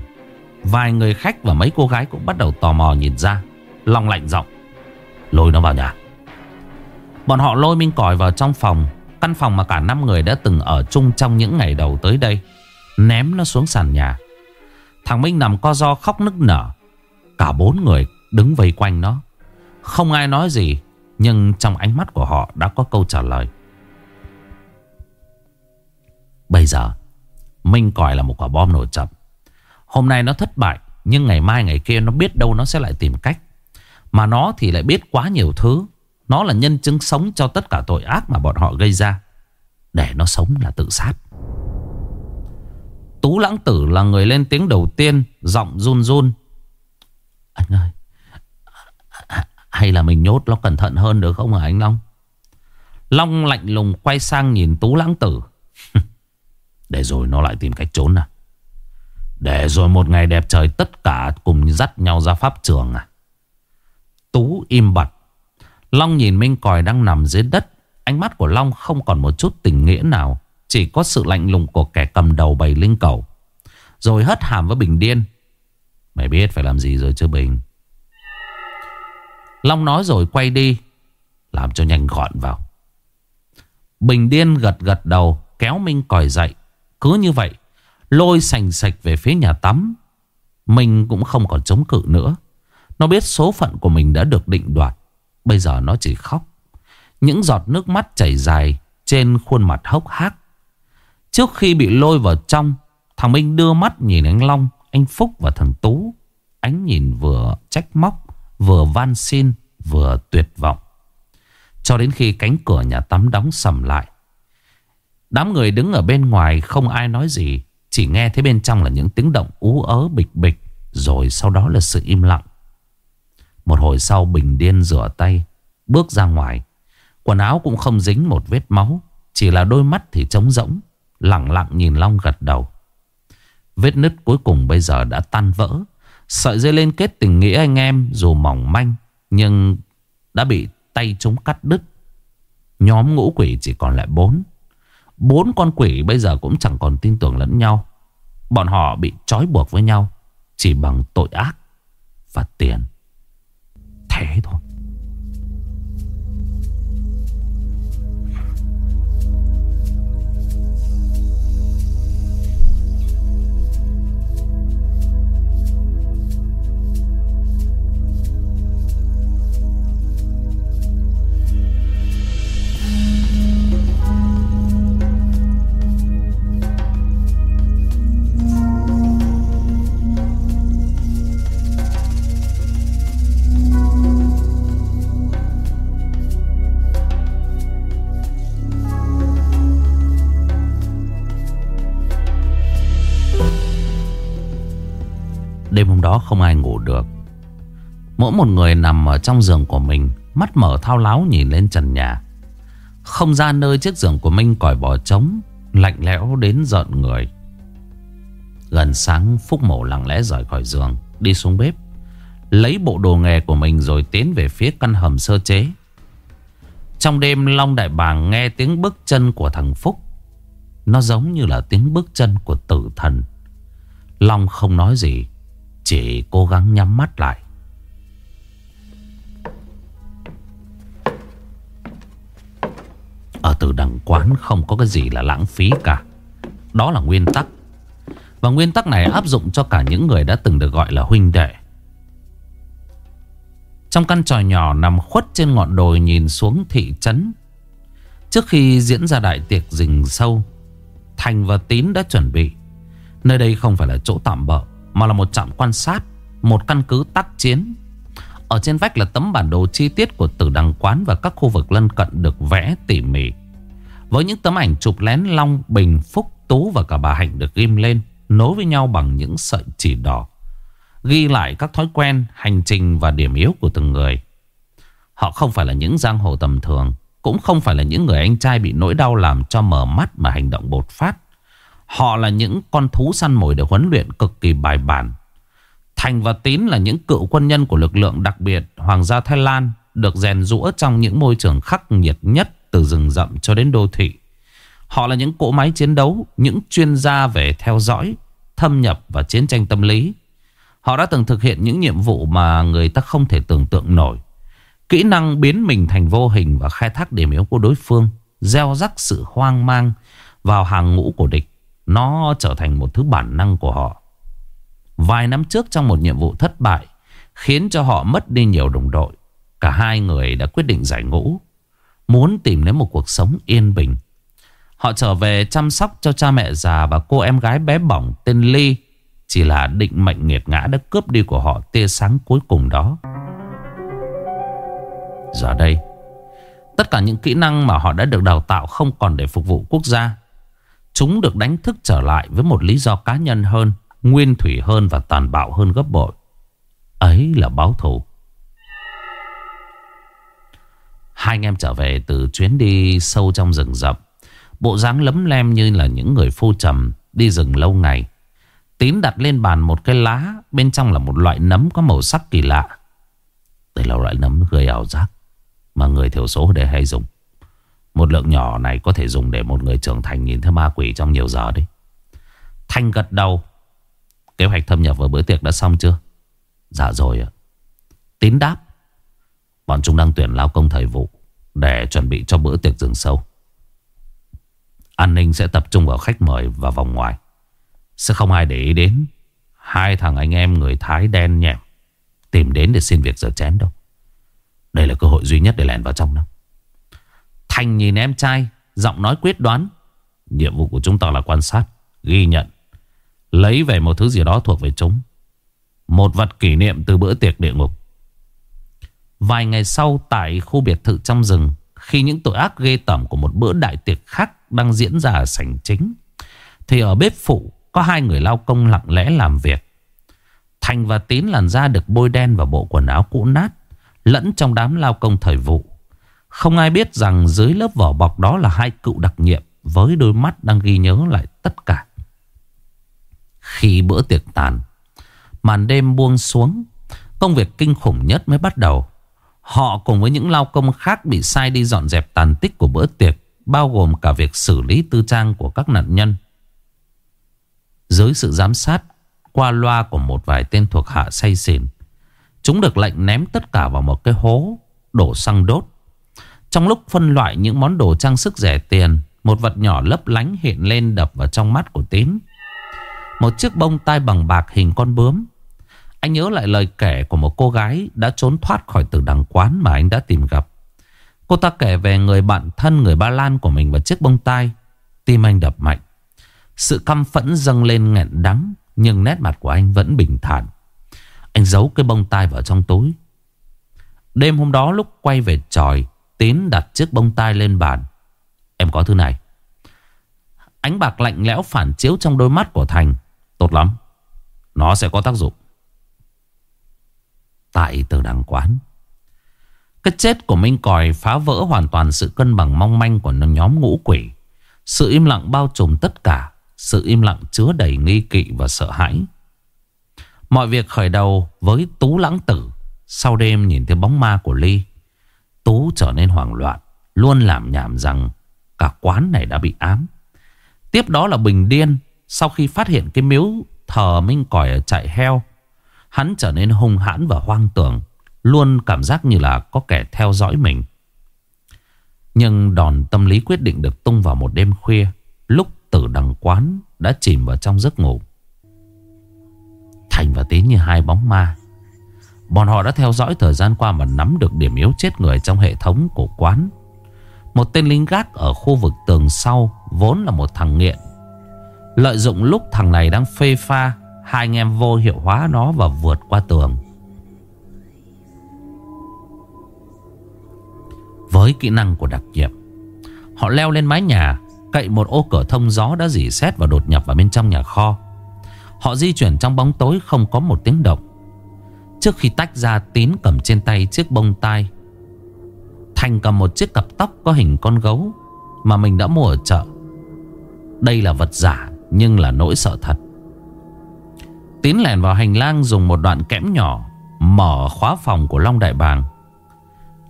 Vài người khách và mấy cô gái cũng bắt đầu tò mò nhìn ra. Long lạnh giọng, Lôi nó vào nhà. Bọn họ lôi Minh còi vào trong phòng, Căn phòng mà cả năm người đã từng ở chung trong những ngày đầu tới đây, Ném nó xuống sàn nhà. Thằng Minh nằm co do khóc nức nở. Cả bốn người đứng vây quanh nó. Không ai nói gì, Nhưng trong ánh mắt của họ đã có câu trả lời. Bây giờ, Minh còi là một quả bom nổ chậm. Hôm nay nó thất bại, Nhưng ngày mai, ngày kia nó biết đâu nó sẽ lại tìm cách. Mà nó thì lại biết quá nhiều thứ. Nó là nhân chứng sống cho tất cả tội ác mà bọn họ gây ra. Để nó sống là tự sát. Tú lãng tử là người lên tiếng đầu tiên, Giọng run run. Anh ơi hay là mình nhốt nó cẩn thận hơn được không hả anh Long? Long lạnh lùng quay sang nhìn Tú lãng tử. Để rồi nó lại tìm cách trốn à? Để rồi một ngày đẹp trời Tất cả cùng dắt nhau ra pháp trường à? Tú im bặt. Long nhìn Minh Còi đang nằm dưới đất. Ánh mắt của Long không còn một chút tình nghĩa nào. Chỉ có sự lạnh lùng của kẻ cầm đầu bầy linh cầu. Rồi hất hàm với Bình Điên. Mày biết phải làm gì rồi chứ Bình? Long nói rồi quay đi, Làm cho nhanh gọn vào. Bình Điên gật gật đầu, Kéo Minh còi dậy. Cứ như vậy, Lôi sành sạch về phía nhà tắm. Minh cũng không còn chống cự nữa. Nó biết số phận của mình đã được định đoạt. Bây giờ nó chỉ khóc. Những giọt nước mắt chảy dài Trên khuôn mặt hốc hác. Trước khi bị lôi vào trong, Thằng Minh đưa mắt nhìn anh Long, Anh Phúc và thằng Tú. Ánh nhìn vừa trách móc. Vừa van xin, Vừa tuyệt vọng. Cho đến khi cánh cửa nhà tắm đóng sầm lại, Đám người đứng ở bên ngoài Không ai nói gì, Chỉ nghe thấy bên trong là những tiếng động ú ớ bịch bịch, Rồi sau đó là sự im lặng. Một hồi sau, Bình điên rửa tay, Bước ra ngoài. Quần áo cũng không dính một vết máu, Chỉ là đôi mắt thì trống rỗng Lặng lặng nhìn Long gật đầu. Vết nứt cuối cùng bây giờ đã tan vỡ. Sợi dây liên kết tình nghĩa anh em Dù mỏng manh, Nhưng đã bị tay chúng cắt đứt. Nhóm ngũ quỷ chỉ còn lại bốn. Bốn con quỷ bây giờ cũng chẳng còn tin tưởng lẫn nhau. Bọn họ bị trói buộc với nhau Chỉ bằng tội ác Và tiền. Thế thôi. Đó không ai ngủ được. Mỗi một người nằm ở trong giường của mình, Mắt mở thao láo nhìn lên trần nhà. Không gian nơi, chiếc giường của Minh còi bò trống, Lạnh lẽo đến giận người. Gần sáng, Phúc Mổ lặng lẽ rời khỏi giường, Đi xuống bếp, Lấy bộ đồ nghề của mình rồi tiến về phía căn hầm sơ chế. Trong đêm, Long Đại Bàng nghe tiếng bước chân của thằng Phúc. Nó giống như là tiếng bước chân của tử thần. Long không nói gì chỉ cố gắng nhắm mắt lại. Ở từ đằng quán không có cái gì là lãng phí cả. Đó là nguyên tắc. Và nguyên tắc này áp dụng cho cả những người đã từng được gọi là huynh đệ. Trong căn tròi nhỏ nằm khuất trên ngọn đồi nhìn xuống thị trấn, Trước khi diễn ra đại tiệc rình sâu, Thành và Tín đã chuẩn bị. Nơi đây không phải là chỗ tạm bỡ mà là một trạm quan sát Một căn cứ tác chiến. Ở trên vách là tấm bản đồ chi tiết của tử đằng quán Và các khu vực lân cận được vẽ tỉ mỉ. Với những tấm ảnh chụp lén Long, Bình, Phúc, Tú và cả bà Hạnh được ghim lên Nối với nhau bằng những sợi chỉ đỏ Ghi lại các thói quen, hành trình và điểm yếu của từng người. Họ không phải là những giang hồ tầm thường Cũng không phải là những người anh trai bị nỗi đau làm cho mở mắt mà hành động bột phát. Họ là những con thú săn mồi được huấn luyện cực kỳ bài bản. Thành và Tín là những cựu quân nhân của lực lượng đặc biệt Hoàng gia Thái Lan được rèn rũa trong những môi trường khắc nghiệt nhất từ rừng rậm cho đến đô thị. Họ là những cỗ máy chiến đấu, những chuyên gia về theo dõi, thâm nhập và chiến tranh tâm lý. Họ đã từng thực hiện những nhiệm vụ mà người ta không thể tưởng tượng nổi. Kỹ năng biến mình thành vô hình và khai thác điểm yếu của đối phương, gieo rắc sự hoang mang vào hàng ngũ của địch. Nó trở thành một thứ bản năng của họ Vài năm trước trong một nhiệm vụ thất bại Khiến cho họ mất đi nhiều đồng đội Cả hai người đã quyết định giải ngũ Muốn tìm đến một cuộc sống yên bình Họ trở về chăm sóc cho cha mẹ già và cô em gái bé bỏng tên Ly. Chỉ là định mệnh nghiệt ngã đã cướp đi của họ tia sáng cuối cùng đó. Giờ đây, tất cả những kỹ năng mà họ đã được đào tạo không còn để phục vụ quốc gia. Chúng được đánh thức trở lại với một lý do cá nhân hơn, nguyên thủy hơn và tàn bạo hơn gấp bội. Ấy là báo thù. Hai anh em trở về từ chuyến đi sâu trong rừng rậm. Bộ dáng lấm lem như là những người phu trầm đi rừng lâu ngày. Tín đặt lên bàn một cái lá, bên trong là một loại nấm có màu sắc kỳ lạ. Đây là loại nấm gây ảo giác mà người thiểu số để hay dùng. Một lượng nhỏ này có thể dùng để một người trưởng thành nhìn thấy ma quỷ trong nhiều giờ đi. Thanh gật đầu. Kế hoạch thâm nhập vào bữa tiệc đã xong chưa? Dạ rồi ạ. Tín đáp. Bọn chúng đang tuyển lao công thời vụ để chuẩn bị cho bữa tiệc rừng sâu. An ninh sẽ tập trung vào khách mời và vòng ngoài. Sẽ không ai để ý đến Hai thằng anh em người Thái đen nhẹm Tìm đến để xin việc giờ chén đâu Đây là cơ hội duy nhất để lèn vào trong đó Thành nhìn em trai, Giọng nói quyết đoán Nhiệm vụ của chúng ta là quan sát, Ghi nhận, Lấy về một thứ gì đó thuộc về chúng Một vật kỷ niệm từ bữa tiệc địa ngục Vài ngày sau, Tại khu biệt thự trong rừng, Khi những tội ác ghê tởm của một bữa đại tiệc khác Đang diễn ra ở sảnh chính, Thì ở bếp phụ có hai người lao công lặng lẽ làm việc. Thành và Tín làn da được bôi đen và bộ quần áo cũ nát. Lẫn trong đám lao công thời vụ. Không ai biết rằng dưới lớp vỏ bọc đó là hai cựu đặc nhiệm. Với đôi mắt đang ghi nhớ lại tất cả. Khi bữa tiệc tàn. Màn đêm buông xuống. Công việc kinh khủng nhất mới bắt đầu. Họ cùng với những lao công khác bị sai đi dọn dẹp tàn tích của bữa tiệc. Bao gồm cả việc xử lý tư trang của các nạn nhân. Dưới sự giám sát, qua loa của một vài tên thuộc hạ say xỉn, Chúng được lệnh ném tất cả vào một cái hố Đổ xăng đốt trong lúc phân loại những món đồ trang sức rẻ tiền, Một vật nhỏ lấp lánh hiện lên đập vào trong mắt của Tín Một chiếc bông tai bằng bạc hình con bướm. Anh nhớ lại lời kể của một cô gái Đã trốn thoát khỏi từ đằng quán mà anh đã tìm gặp. Cô ta kể về người bạn thân, người Ba Lan của mình và chiếc bông tai. Tim anh đập mạnh. Sự căm phẫn dâng lên nghẹn đắng, Nhưng nét mặt của anh vẫn bình thản. Anh giấu cái bông tai vào trong túi. Đêm hôm đó lúc quay về tròi Tín đặt chiếc bông tai lên bàn. Em có thứ này. Ánh bạc lạnh lẽo phản chiếu trong đôi mắt của Thành. Tốt lắm. Nó sẽ có tác dụng. Tại từ đằng quán, Cái chết của Minh Còi phá vỡ hoàn toàn sự cân bằng mong manh của nhóm ngũ quỷ. Sự im lặng bao trùm tất cả. Sự im lặng chứa đầy nghi kỵ và sợ hãi. Mọi việc khởi đầu với Tú lãng tử. Sau đêm nhìn thấy bóng ma của Ly Tú trở nên hoảng loạn, Luôn làm nhảm rằng Cả quán này đã bị ám Tiếp đó là Bình điên, Sau khi phát hiện cái miếu thờ Minh Còi ở chạy heo, Hắn trở nên hung hãn và hoang tưởng, Luôn cảm giác như là có kẻ theo dõi mình Nhưng đòn tâm lý quyết định được tung vào một đêm khuya, Lúc tử đằng quán đã chìm vào trong giấc ngủ. Thành và Tín như hai bóng ma. Bọn họ đã theo dõi thời gian qua và nắm được điểm yếu chết người trong hệ thống của quán. Một tên lính gác ở khu vực tường sau vốn là một thằng nghiện. Lợi dụng lúc thằng này đang phê pha, hai anh em vô hiệu hóa nó và vượt qua tường. Với kỹ năng của đặc nhiệm, họ leo lên mái nhà Cậy một ô cửa thông gió đã dỉ xét và đột nhập vào bên trong nhà kho Họ di chuyển trong bóng tối không có một tiếng động Trước khi tách ra Tín cầm trên tay chiếc bông tai. Thành cầm một chiếc cặp tóc có hình con gấu Mà mình đã mua ở chợ. Đây là vật giả, Nhưng là nỗi sợ thật. Tín lèn vào hành lang dùng một đoạn kẽm nhỏ, Mở khóa phòng của Long Đại Bàng.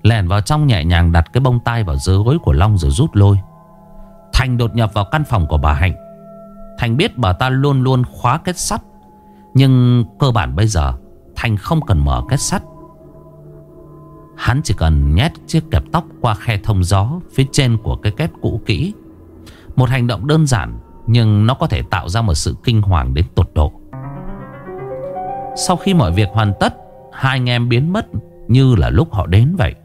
Lèn vào trong nhẹ nhàng đặt cái bông tai vào dưới gối của Long rồi rút lôi. Thành đột nhập vào căn phòng của bà Hạnh. Thành biết bà ta luôn luôn khóa kết sắt, Nhưng cơ bản bây giờ Thành không cần mở kết sắt. Hắn chỉ cần nhét chiếc kẹp tóc qua khe thông gió Phía trên của cái kết cũ kỹ. Một hành động đơn giản, Nhưng nó có thể tạo ra một sự kinh hoàng đến tột độ. Sau khi mọi việc hoàn tất, Hai anh em biến mất Như là lúc họ đến vậy.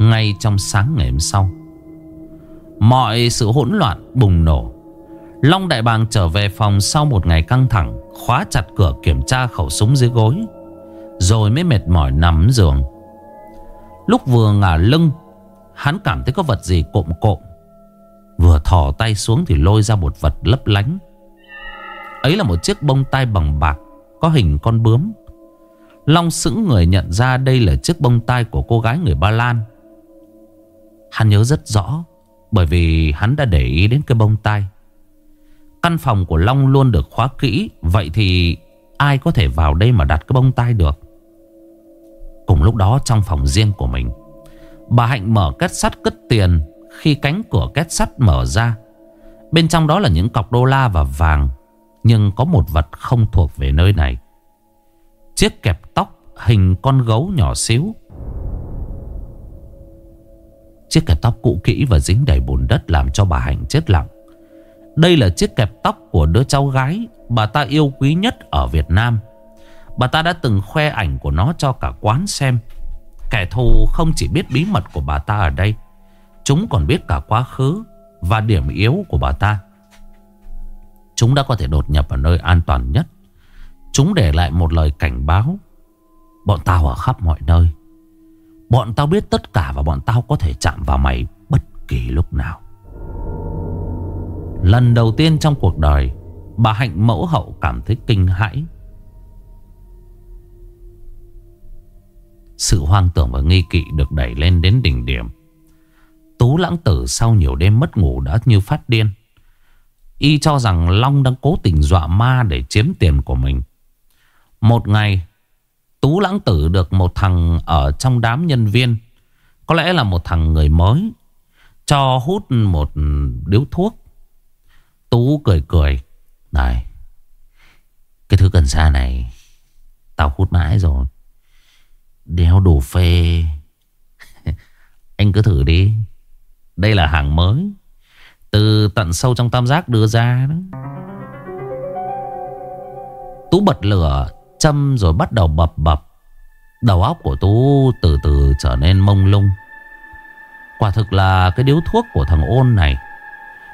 Ngay trong sáng ngày hôm sau, Mọi sự hỗn loạn bùng nổ. Long Đại Bàng trở về phòng sau một ngày căng thẳng, Khóa chặt cửa kiểm tra khẩu súng dưới gối, Rồi mới mệt mỏi nằm giường. Lúc vừa ngả lưng, Hắn cảm thấy có vật gì cộm cộm. Vừa thò tay xuống thì lôi ra một vật lấp lánh. Ấy là một chiếc bông tai bằng bạc, Có hình con bướm. Long sững người nhận ra đây là chiếc bông tai của cô gái người Ba Lan. Hắn nhớ rất rõ, Bởi vì hắn đã để ý đến cái bông tai. Căn phòng của Long luôn được khóa kỹ, Vậy thì ai có thể vào đây mà đặt cái bông tai được? Cùng lúc đó trong phòng riêng của mình, Bà Hạnh mở két sắt cất tiền. Khi cánh cửa két sắt mở ra, Bên trong đó là những cọc đô la và vàng, Nhưng có một vật không thuộc về nơi này. Chiếc kẹp tóc hình con gấu nhỏ xíu. Chiếc kẹp tóc cũ kỹ và dính đầy bùn đất làm cho bà Hạnh chết lặng. Đây là chiếc kẹp tóc của đứa cháu gái bà ta yêu quý nhất ở Việt Nam. Bà ta đã từng khoe ảnh của nó cho cả quán xem. Kẻ thù không chỉ biết bí mật của bà ta ở đây, Chúng còn biết cả quá khứ Và điểm yếu của bà ta. Chúng đã có thể đột nhập vào nơi an toàn nhất. Chúng để lại một lời cảnh báo. Bọn tao ở khắp mọi nơi. Bọn tao biết tất cả Và bọn tao có thể chạm vào mày Bất kỳ lúc nào. Lần đầu tiên trong cuộc đời, Bà Hạnh mẫu hậu cảm thấy kinh hãi. Sự hoang tưởng và nghi kỵ được đẩy lên đến đỉnh điểm. Tú lãng tử sau nhiều đêm mất ngủ đã như phát điên. Y cho rằng Long đang cố tình dọa ma để chiếm tiền của mình. Một ngày, Tú lãng tử được một thằng ở trong đám nhân viên, Có lẽ là một thằng người mới, Cho hút một điếu thuốc. Tú cười cười. Này, Cái thứ cần sa này, Tao hút mãi rồi. Đeo đủ phê. Anh cứ thử đi. Đây là hàng mới. Từ tận sâu trong tam giác đưa ra đó. Tú bật lửa, Châm rồi bắt đầu bập bập. Đầu óc của Tú từ từ trở nên mông lung. Quả thực là cái điếu thuốc của thằng ôn này.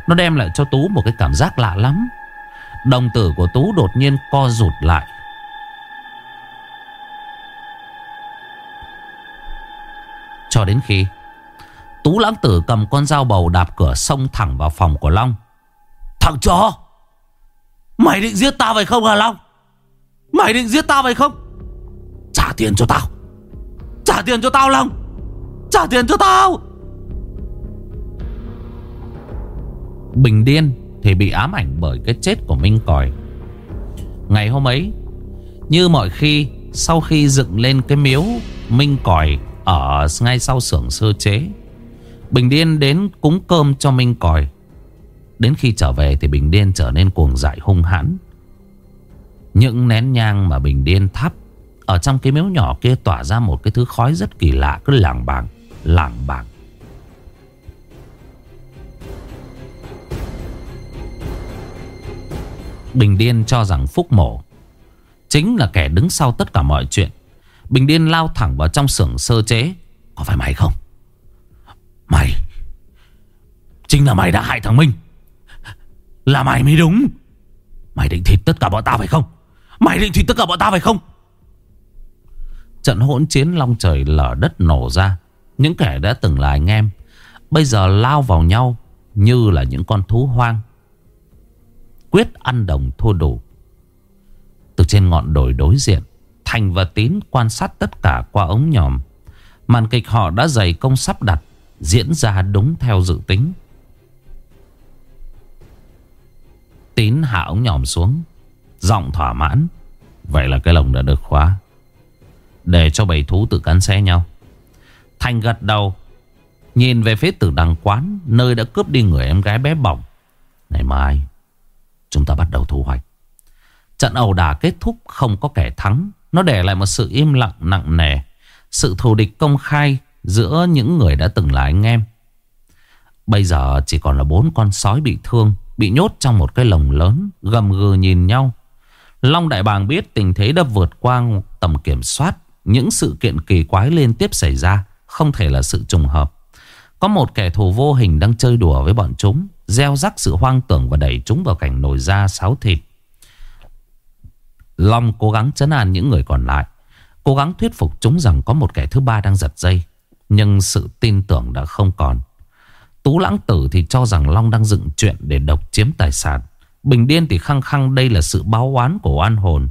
Nó đem lại cho Tú một cái cảm giác lạ lắm. Đồng tử của Tú đột nhiên co rụt lại. Cho đến khi Tú lãng tử cầm con dao bầu đạp cửa xông thẳng vào phòng của Long. Thằng chó! Mày định giết tao phải không hả Long? Mày định giết tao phải không? Trả tiền cho tao. Trả tiền cho tao, Long. Trả tiền cho tao. Bình điên thì bị ám ảnh bởi cái chết của Minh Còi. Ngày hôm ấy Như mọi khi Sau khi dựng lên cái miếu Minh Còi ở ngay sau xưởng sơ chế Bình Điên đến cúng cơm cho Minh Còi. Đến khi trở về thì Bình Điên trở nên cuồng dại hung hãn. Những nén nhang mà Bình Điên thắp Ở trong cái miếu nhỏ kia tỏa ra một cái thứ khói rất kỳ lạ Cứ lảng bảng, lảng bảng. Bình Điên cho rằng Phúc Mổ Chính là kẻ đứng sau tất cả mọi chuyện. Bình Điên lao thẳng vào trong xưởng sơ chế. Có phải mày không? Mày? Chính là mày đã hại thằng Minh. Là mày mới đúng. Mày định thịt tất cả bọn tao phải không? Mày định thịt tất cả bọn tao phải không? Trận hỗn chiến long trời lở đất nổ ra. Những kẻ đã từng là anh em Bây giờ lao vào nhau Như là những con thú hoang. Quyết ăn đồng thua đủ Từ trên ngọn đồi đối diện Thành và Tín quan sát tất cả qua ống nhòm. Màn kịch họ đã dày công sắp đặt, diễn ra đúng theo dự tính. Tín hạ ống nhòm xuống, giọng thỏa mãn. Vậy là cái lồng đã được khóa. Để cho bầy thú tự cắn xe nhau. Thành gật đầu, nhìn về phía tử đằng quán, nơi đã cướp đi người em gái bé bỏng. Ngày mai, chúng ta bắt đầu thu hoạch. Trận ẩu đả kết thúc không có kẻ thắng, nó để lại một sự im lặng nặng nề. Sự thù địch công khai Giữa những người đã từng là anh em. Bây giờ chỉ còn là bốn con sói bị thương, Bị nhốt trong một cái lồng lớn, Gầm gừ nhìn nhau. Long Đại Bàng biết tình thế đã vượt qua tầm kiểm soát, Những sự kiện kỳ quái liên tiếp xảy ra, Không thể là sự trùng hợp. Có một kẻ thù vô hình đang chơi đùa với bọn chúng, Gieo rắc sự hoang tưởng và đẩy chúng vào cảnh nồi da sáo thịt. Long cố gắng chấn an những người còn lại, Cố gắng thuyết phục chúng rằng có một kẻ thứ ba đang giật dây, Nhưng sự tin tưởng đã không còn. Tú lãng tử thì cho rằng Long đang dựng chuyện để độc chiếm tài sản, Bình điên thì khăng khăng đây là sự báo oán của oan hồn.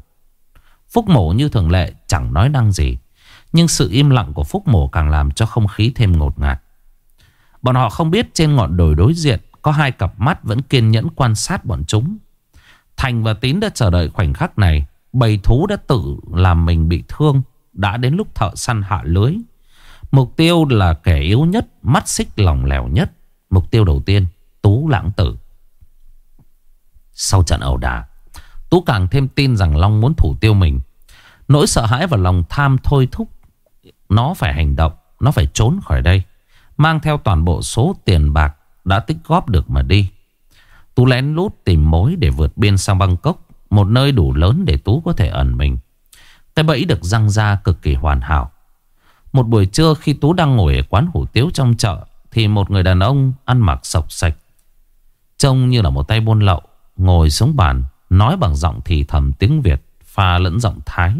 Phúc mổ như thường lệ chẳng nói năng gì, Nhưng sự im lặng của Phúc mổ càng làm cho không khí thêm ngột ngạt. Bọn họ không biết trên ngọn đồi đối diện Có hai cặp mắt vẫn kiên nhẫn quan sát bọn chúng. Thành và Tín đã chờ đợi khoảnh khắc này. Bầy thú đã tự làm mình bị thương, Đã đến lúc thợ săn hạ lưới. Mục tiêu là kẻ yếu nhất, Mắt xích lòng lẻo nhất. Mục tiêu đầu tiên, Tú lãng tử. Sau trận ẩu đà Tú càng thêm tin rằng Long muốn thủ tiêu mình. Nỗi sợ hãi và lòng tham thôi thúc, Nó phải hành động, Nó phải trốn khỏi đây. Mang theo toàn bộ số tiền bạc Đã tích góp được mà đi. Tú lén lút tìm mối để vượt biên sang Bangkok, Một nơi đủ lớn để Tú có thể ẩn mình. Cái bẫy được răng ra cực kỳ hoàn hảo. Một buổi trưa khi Tú đang ngồi ở quán hủ tiếu trong chợ, Thì một người đàn ông ăn mặc sọc sạch, Trông như là một tay buôn lậu, Ngồi xuống bàn, Nói bằng giọng thì thầm tiếng Việt, Pha lẫn giọng Thái.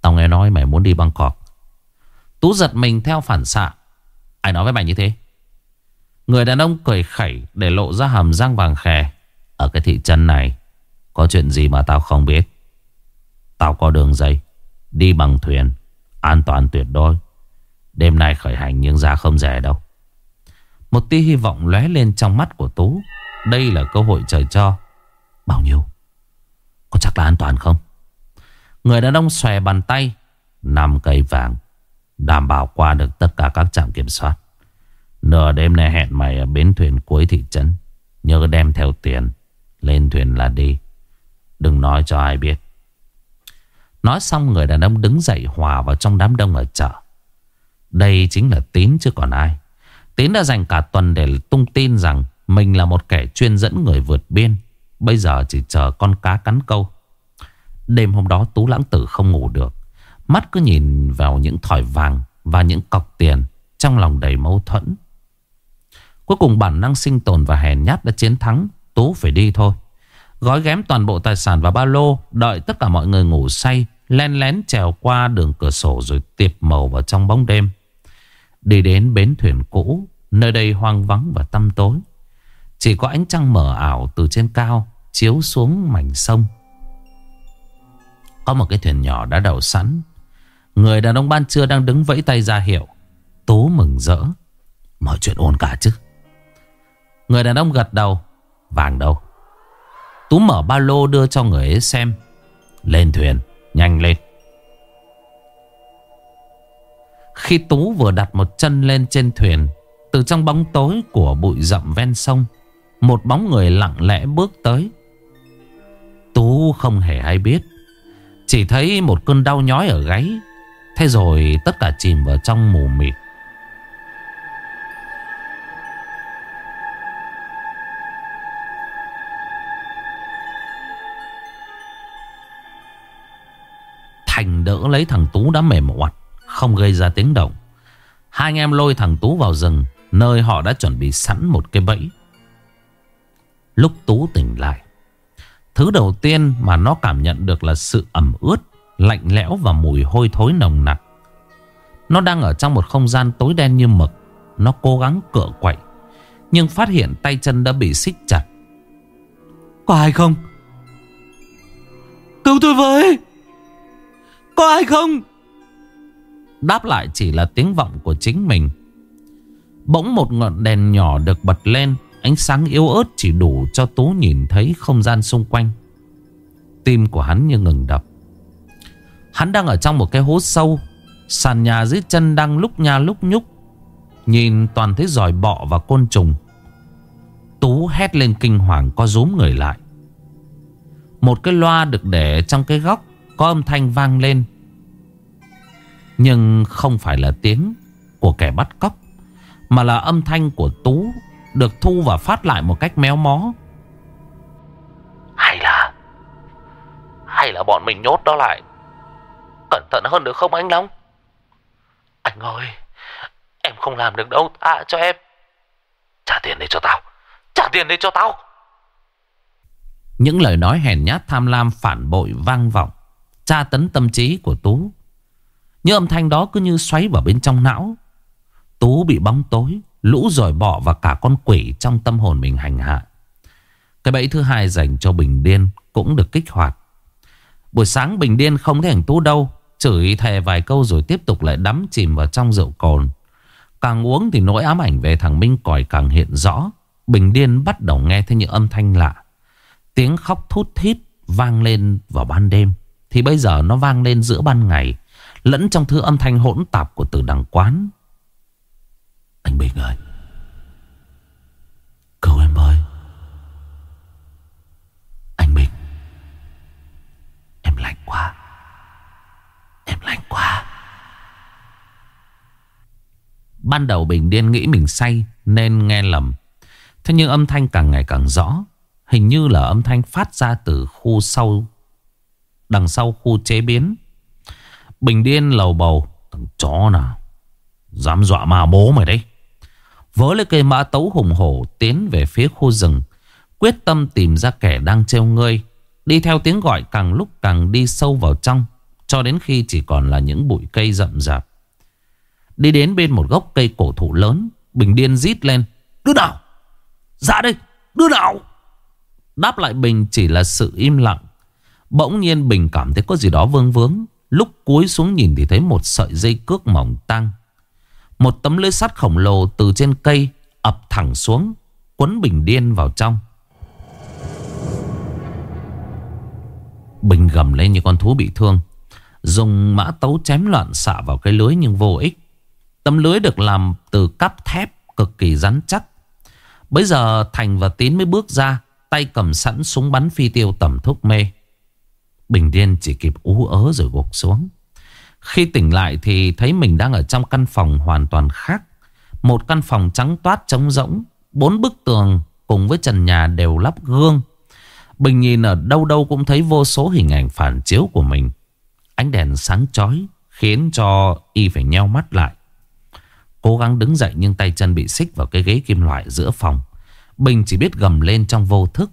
Tao nghe nói mày muốn đi Bangkok. Tú giật mình theo phản xạ. Ai nói với mày như thế? Người đàn ông cười khẩy Để lộ ra hàm răng vàng khè. Ở cái thị trấn này, Có chuyện gì mà tao không biết? Tao có đường dây, Đi bằng thuyền, An toàn tuyệt đối. Đêm nay khởi hành nhưng ra không rẻ đâu. Một tia hy vọng lóe lên trong mắt của Tú. Đây là cơ hội trời cho. Bao nhiêu? Có chắc là an toàn không? Người đàn ông xòe bàn tay, năm cây vàng. Đảm bảo qua được tất cả các trạm kiểm soát. Nửa đêm nay hẹn mày ở bến thuyền cuối thị trấn. Nhớ đem theo tiền, Lên thuyền là đi. Đừng nói cho ai biết. Nói xong người đàn ông đứng dậy hòa vào trong đám đông ở chợ. Đây chính là Tín chứ còn ai. Tín đã dành cả tuần để tung tin rằng Mình là một kẻ chuyên dẫn người vượt biên. Bây giờ chỉ chờ con cá cắn câu. Đêm hôm đó Tú Lãng Tử không ngủ được. Mắt cứ nhìn vào những thỏi vàng Và những cọc tiền Trong lòng đầy mâu thuẫn. Cuối cùng bản năng sinh tồn và hèn nhát đã chiến thắng, Tú phải đi thôi. Gói ghém toàn bộ tài sản vào ba lô, Đợi tất cả mọi người ngủ say, Len lén trèo qua đường cửa sổ Rồi tiệp màu vào trong bóng đêm. Đi đến bến thuyền cũ, Nơi đây hoang vắng và tăm tối. Chỉ có ánh trăng mờ ảo từ trên cao Chiếu xuống mảnh sông. Có một cái thuyền nhỏ đã đậu sẵn. Người đàn ông ban trưa đang đứng vẫy tay ra hiệu. Tú mừng rỡ. Mọi chuyện ổn cả chứ? Người đàn ông gật đầu. Vàng đâu? Tú mở ba lô đưa cho người ấy xem. Lên thuyền, Nhanh lên. Khi Tú vừa đặt một chân lên trên thuyền, Từ trong bóng tối của bụi rậm ven sông, Một bóng người lặng lẽ bước tới. Tú không hề hay biết. Chỉ thấy một cơn đau nhói ở gáy. Thế rồi tất cả chìm vào trong mù mịt. Thành đỡ lấy thằng Tú đã mềm oặt, Không gây ra tiếng động. Hai anh em lôi thằng Tú vào rừng, Nơi họ đã chuẩn bị sẵn một cái bẫy. Lúc Tú tỉnh lại, Thứ đầu tiên mà nó cảm nhận được là sự ẩm ướt Lạnh lẽo và mùi hôi thối nồng nặc. Nó đang ở trong một không gian tối đen như mực. Nó cố gắng cựa quậy Nhưng phát hiện tay chân đã bị xích chặt. Có ai không? Cứu tôi với! Có ai không? Đáp lại chỉ là tiếng vọng của chính mình. Bỗng một ngọn đèn nhỏ được bật lên Ánh sáng yếu ớt chỉ đủ cho Tú nhìn thấy không gian xung quanh. Tim của hắn như ngừng đập Hắn đang ở trong một cái hố sâu. Sàn nhà dưới chân đang lúc nha lúc nhúc. Nhìn toàn thấy giỏi bọ và côn trùng. Tú hét lên kinh hoàng co rúm người lại. Một cái loa được để trong cái góc, Có âm thanh vang lên. Nhưng không phải là tiếng của kẻ bắt cóc, Mà là âm thanh của Tú Được thu và phát lại một cách méo mó. Hay là Hay là bọn mình nhốt đó lại? Cẩn thận hơn được không anh Long? Anh ơi, Em không làm được đâu. Tha cho em. Trả tiền đây cho tao. Trả tiền đây cho tao. Những lời nói hèn nhát tham lam phản bội vang vọng. Tra tấn tâm trí của Tú. Những âm thanh đó cứ như xoáy vào bên trong não. Tú bị bóng tối, Lũ rồi bọ và cả con quỷ trong tâm hồn mình hành hạ. Cái bẫy thứ hai dành cho Bình Điên Cũng được kích hoạt. Buổi sáng Bình Điên không thấy thằng Tú đâu. Chửi thề vài câu rồi tiếp tục lại đắm chìm vào trong rượu cồn. Càng uống thì nỗi ám ảnh về thằng Minh còi càng hiện rõ. Bình Điên bắt đầu nghe thấy những âm thanh lạ. Tiếng khóc thút thít vang lên vào ban đêm. Thì bây giờ nó vang lên giữa ban ngày, Lẫn trong thứ âm thanh hỗn tạp của từ đằng quán. Anh Bình ơi! Cầu em ơi Anh Bình! Em lạnh quá. Em lạnh quá. Ban đầu Bình điên nghĩ mình say Nên nghe lầm. Thế nhưng âm thanh càng ngày càng rõ, Hình như là âm thanh phát ra từ khu sau, Đằng sau khu chế biến. Bình điên lầu bầu, Thằng chó nào, Dám dọa mà bố mày đấy. Vớ lấy cây mã tấu hùng hổ Tiến về phía khu rừng, Quyết tâm tìm ra kẻ đang treo ngươi, Đi theo tiếng gọi càng lúc càng đi sâu vào trong. Cho đến khi chỉ còn là những bụi cây rậm rạp. Đi đến bên một gốc cây cổ thụ lớn, Bình điên rít lên Đứa nào Ra đây! Đứa nào Đáp lại Bình chỉ là sự im lặng. Bỗng nhiên Bình cảm thấy có gì đó vương vướng. Lúc cúi xuống nhìn thì thấy một sợi dây cước mỏng tăng. Một tấm lưới sắt khổng lồ từ trên cây ập thẳng xuống, Quấn Bình điên vào trong. Bình gầm lên như con thú bị thương. Dùng mã tấu chém loạn xạ vào cái lưới nhưng vô ích. Tấm lưới được làm từ cắp thép cực kỳ rắn chắc. Bây giờ Thành và Tín mới bước ra, Tay cầm sẵn súng bắn phi tiêu tầm thuốc mê. Bình Điên chỉ kịp ú ớ rồi gục xuống. Khi tỉnh lại thì thấy mình đang ở trong căn phòng hoàn toàn khác. Một căn phòng trắng toát trống rỗng, Bốn bức tường cùng với trần nhà đều lắp gương. Bình nhìn ở đâu đâu cũng thấy vô số hình ảnh phản chiếu của mình. Ánh đèn sáng chói Khiến cho y phải nheo mắt lại. Cố gắng đứng dậy nhưng tay chân bị xích vào cái ghế kim loại giữa phòng. Bình chỉ biết gầm lên trong vô thức.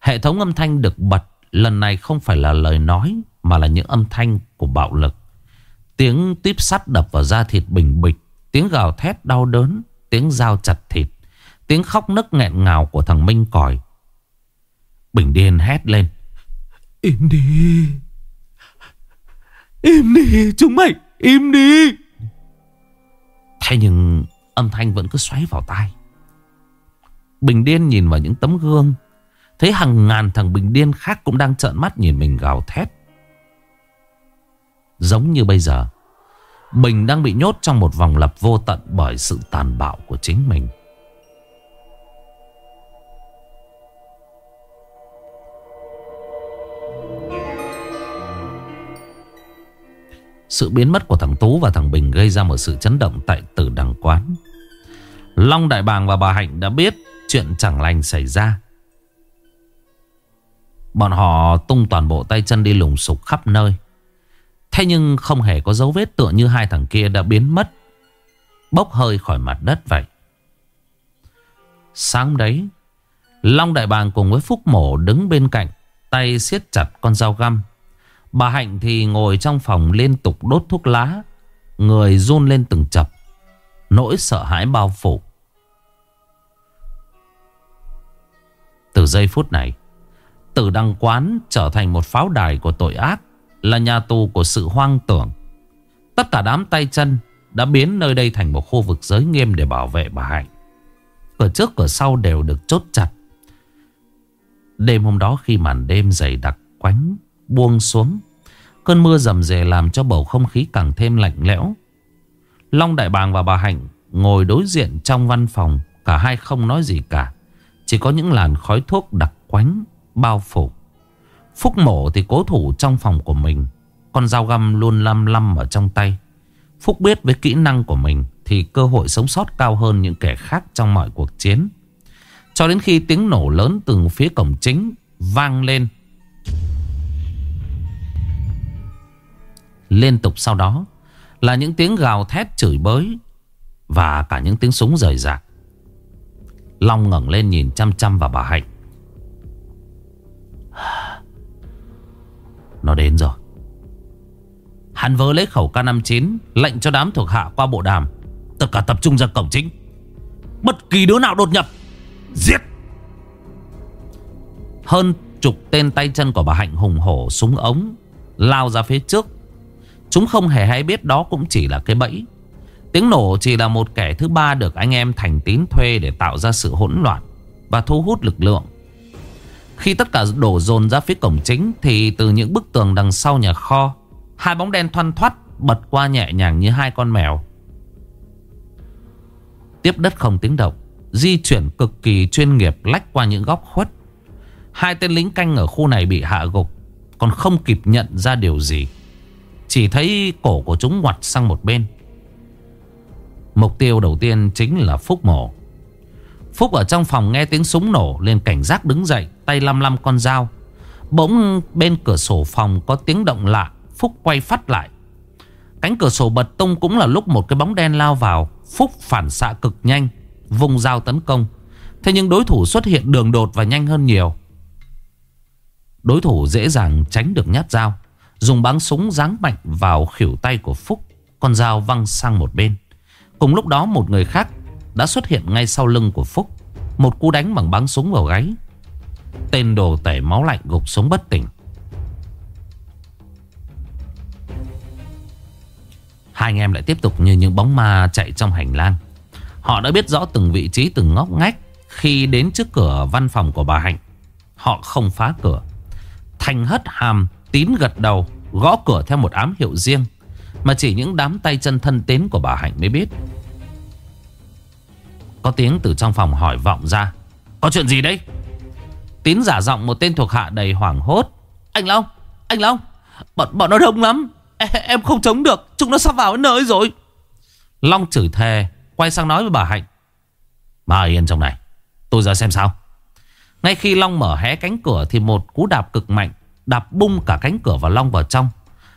Hệ thống âm thanh được bật, Lần này không phải là lời nói, Mà là những âm thanh của bạo lực. Tiếng tiếp sắt đập vào da thịt bình bịch, Tiếng gào thét đau đớn, Tiếng dao chặt thịt, Tiếng khóc nức nghẹn ngào của thằng Minh còi. Bình điên hét lên. Im đi. Im đi, chúng mày, Im đi. Thế nhưng âm thanh vẫn cứ xoáy vào tai. Bình điên nhìn vào những tấm gương. Thấy hàng ngàn thằng bình điên khác cũng đang trợn mắt nhìn mình gào thét. Giống như bây giờ, Bình đang bị nhốt trong một vòng lập vô tận bởi sự tàn bạo của chính mình. Sự biến mất của thằng Tú và thằng Bình gây ra một sự chấn động tại tử đằng quán. Long Đại Bàng và bà Hạnh đã biết chuyện chẳng lành xảy ra. Bọn họ tung toàn bộ tay chân đi lùng sục khắp nơi. Thế nhưng không hề có dấu vết tựa như hai thằng kia đã biến mất. Bốc hơi khỏi mặt đất vậy. Sáng đấy, Long Đại Bàng cùng với Phúc Mổ đứng bên cạnh, tay siết chặt con dao găm. Bà Hạnh thì ngồi trong phòng liên tục đốt thuốc lá. Người run lên từng chập. Nỗi sợ hãi bao phủ. Từ giây phút này, Tử Đăng Quán trở thành một pháo đài của tội ác. Là nhà tù của sự hoang tưởng. Tất cả đám tay chân đã biến nơi đây thành một khu vực giới nghiêm để bảo vệ bà Hạnh. Cửa trước cửa sau đều được chốt chặt. Đêm hôm đó khi màn đêm dày đặc quánh buông xuống. Cơn mưa rầm rề làm cho bầu không khí càng thêm lạnh lẽo. Long Đại Bàng và bà Hạnh ngồi đối diện trong văn phòng. Cả hai không nói gì cả. Chỉ có những làn khói thuốc đặc quánh bao phủ. Phúc mổ thì cố thủ trong phòng của mình. Con dao găm luôn lăm lăm ở trong tay. Phúc biết với kỹ năng của mình thì cơ hội sống sót cao hơn những kẻ khác trong mọi cuộc chiến. Cho đến khi tiếng nổ lớn từ phía cổng chính vang lên. Liên tục sau đó, là những tiếng gào thét chửi bới. Và cả những tiếng súng rời rạc. Long ngẩng lên nhìn chăm chăm vào bà Hạnh. Nó đến rồi. Hắn vớ lấy khẩu K59 Lệnh cho đám thuộc hạ qua bộ đàm. Tất cả tập trung ra cổng chính. Bất kỳ đứa nào đột nhập, Giết! Hơn chục tên tay chân của bà Hạnh hùng hổ súng ống Lao ra phía trước Chúng không hề hay biết đó cũng chỉ là cái bẫy Tiếng nổ chỉ là một kẻ thứ ba được anh em thành tín thuê để tạo ra sự hỗn loạn và thu hút lực lượng. Khi tất cả đổ dồn ra phía cổng chính thì từ những bức tường đằng sau nhà kho, hai bóng đen thoăn thoắt bật qua nhẹ nhàng như hai con mèo. Tiếp đất không tiếng động, di chuyển cực kỳ chuyên nghiệp lách qua những góc khuất. Hai tên lính canh ở khu này bị hạ gục, còn không kịp nhận ra điều gì. Chỉ thấy cổ của chúng ngoặt sang một bên. Mục tiêu đầu tiên chính là Phúc mổ Phúc ở trong phòng nghe tiếng súng nổ liền cảnh giác đứng dậy, Tay lăm lăm con dao. Bỗng bên cửa sổ phòng có tiếng động lạ, Phúc quay phát lại. Cánh cửa sổ bật tung cũng là lúc một cái bóng đen lao vào. Phúc phản xạ cực nhanh Vùng dao tấn công. Thế nhưng đối thủ xuất hiện đường đột và nhanh hơn nhiều. Đối thủ dễ dàng tránh được nhát dao. Dùng bắn súng giáng mạnh vào khỉu tay của Phúc Con dao văng sang một bên Cùng lúc đó một người khác đã xuất hiện ngay sau lưng của Phúc. Một cú đánh bằng bắn súng vào gáy. Tên đồ tẩy máu lạnh gục xuống bất tỉnh. Hai anh em lại tiếp tục như những bóng ma chạy trong hành lang. Họ đã biết rõ từng vị trí từng ngóc ngách. Khi đến trước cửa văn phòng của bà Hạnh, họ không phá cửa. Thành hất hàm, tín gật đầu, gõ cửa theo một ám hiệu riêng. Mà chỉ những đám tay chân thân tín của bà Hạnh mới biết. Có tiếng từ trong phòng hỏi vọng ra Có chuyện gì đấy? Tín giả giọng một tên thuộc hạ đầy hoảng hốt Anh Long Anh Long Bọn, bọn nó đông lắm e, e, Em không chống được Chúng nó sắp vào đến nơi rồi. Long chửi thề Quay sang nói với bà Hạnh Bà yên trong này Tôi ra xem sao. Ngay khi Long mở hé cánh cửa Thì một cú đạp cực mạnh Đạp bung cả cánh cửa và Long vào trong.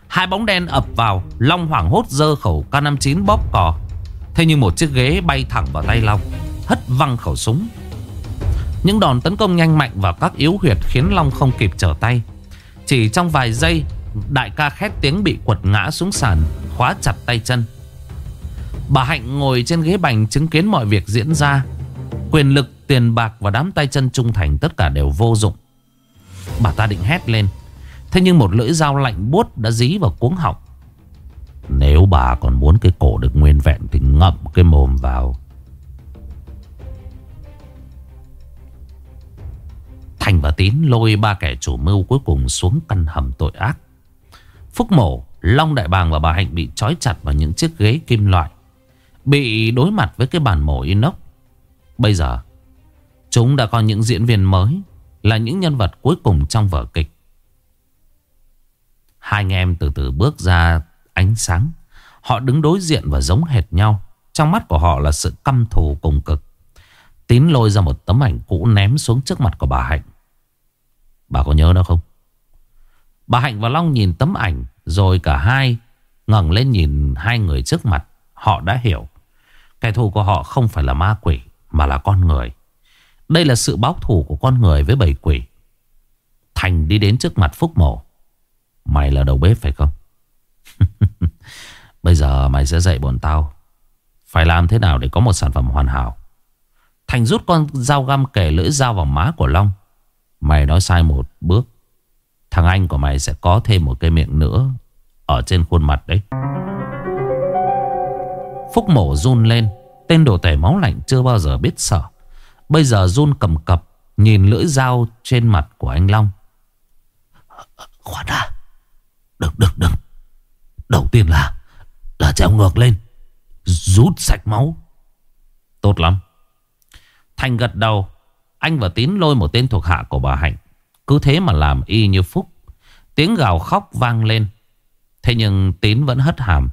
Hai bóng đen ập vào Long hoảng hốt dơ khẩu K59 bóp cò. Thế nhưng một chiếc ghế bay thẳng vào tay Long Hất văng khẩu súng. Những đòn tấn công nhanh mạnh vào các yếu huyệt Khiến Long không kịp trở tay. Chỉ trong vài giây Đại ca khét tiếng bị quật ngã xuống sàn Khóa chặt tay chân. Bà Hạnh ngồi trên ghế bành Chứng kiến mọi việc diễn ra. Quyền lực, tiền bạc và đám tay chân trung thành Tất cả đều vô dụng. Bà ta định hét lên. Thế nhưng một lưỡi dao lạnh buốt đã dí vào cuống họng. Nếu bà còn muốn cái cổ được nguyên vẹn Thì ngậm cái mồm vào. Thành và Tín lôi ba kẻ chủ mưu cuối cùng xuống căn hầm tội ác. Phúc mổ, Long Đại Bàng và bà Hạnh bị trói chặt vào những chiếc ghế kim loại Bị đối mặt với cái bàn mổ inox. Bây giờ Chúng đã có những diễn viên mới Là những nhân vật cuối cùng trong vở kịch. Hai anh em từ từ bước ra ánh sáng. Họ đứng đối diện và giống hệt nhau. Trong mắt của họ là sự căm thù cùng cực. Tín lôi ra một tấm ảnh cũ ném xuống trước mặt của bà Hạnh. Bà có nhớ nó không? Bà Hạnh và Long nhìn tấm ảnh, rồi cả hai ngẩng lên nhìn hai người trước mặt. Họ đã hiểu. Kẻ thù của họ không phải là ma quỷ, mà là con người. Đây là sự báo thù của con người với bầy quỷ. Thành đi đến trước mặt Phúc Mổ. Mày là đầu bếp phải không? Bây giờ mày sẽ dạy bọn tao Phải làm thế nào để có một sản phẩm hoàn hảo. Thành rút con dao găm kề lưỡi dao vào má của Long. Mày nói sai một bước, Thằng anh của mày sẽ có thêm một cái miệng nữa Ở trên khuôn mặt đấy. Phúc mổ run lên, Tên đồ tể máu lạnh chưa bao giờ biết sợ. Bây giờ run cầm cập, Nhìn lưỡi dao trên mặt của anh Long. Khoan đã được được được. Đầu tiên là Là treo ngược lên. Rút sạch máu. Tốt lắm. Thành gật đầu. Anh và Tín lôi một tên thuộc hạ của bà Hạnh. Cứ thế mà làm y như Phúc. Tiếng gào khóc vang lên. Thế nhưng Tín vẫn hất hàm.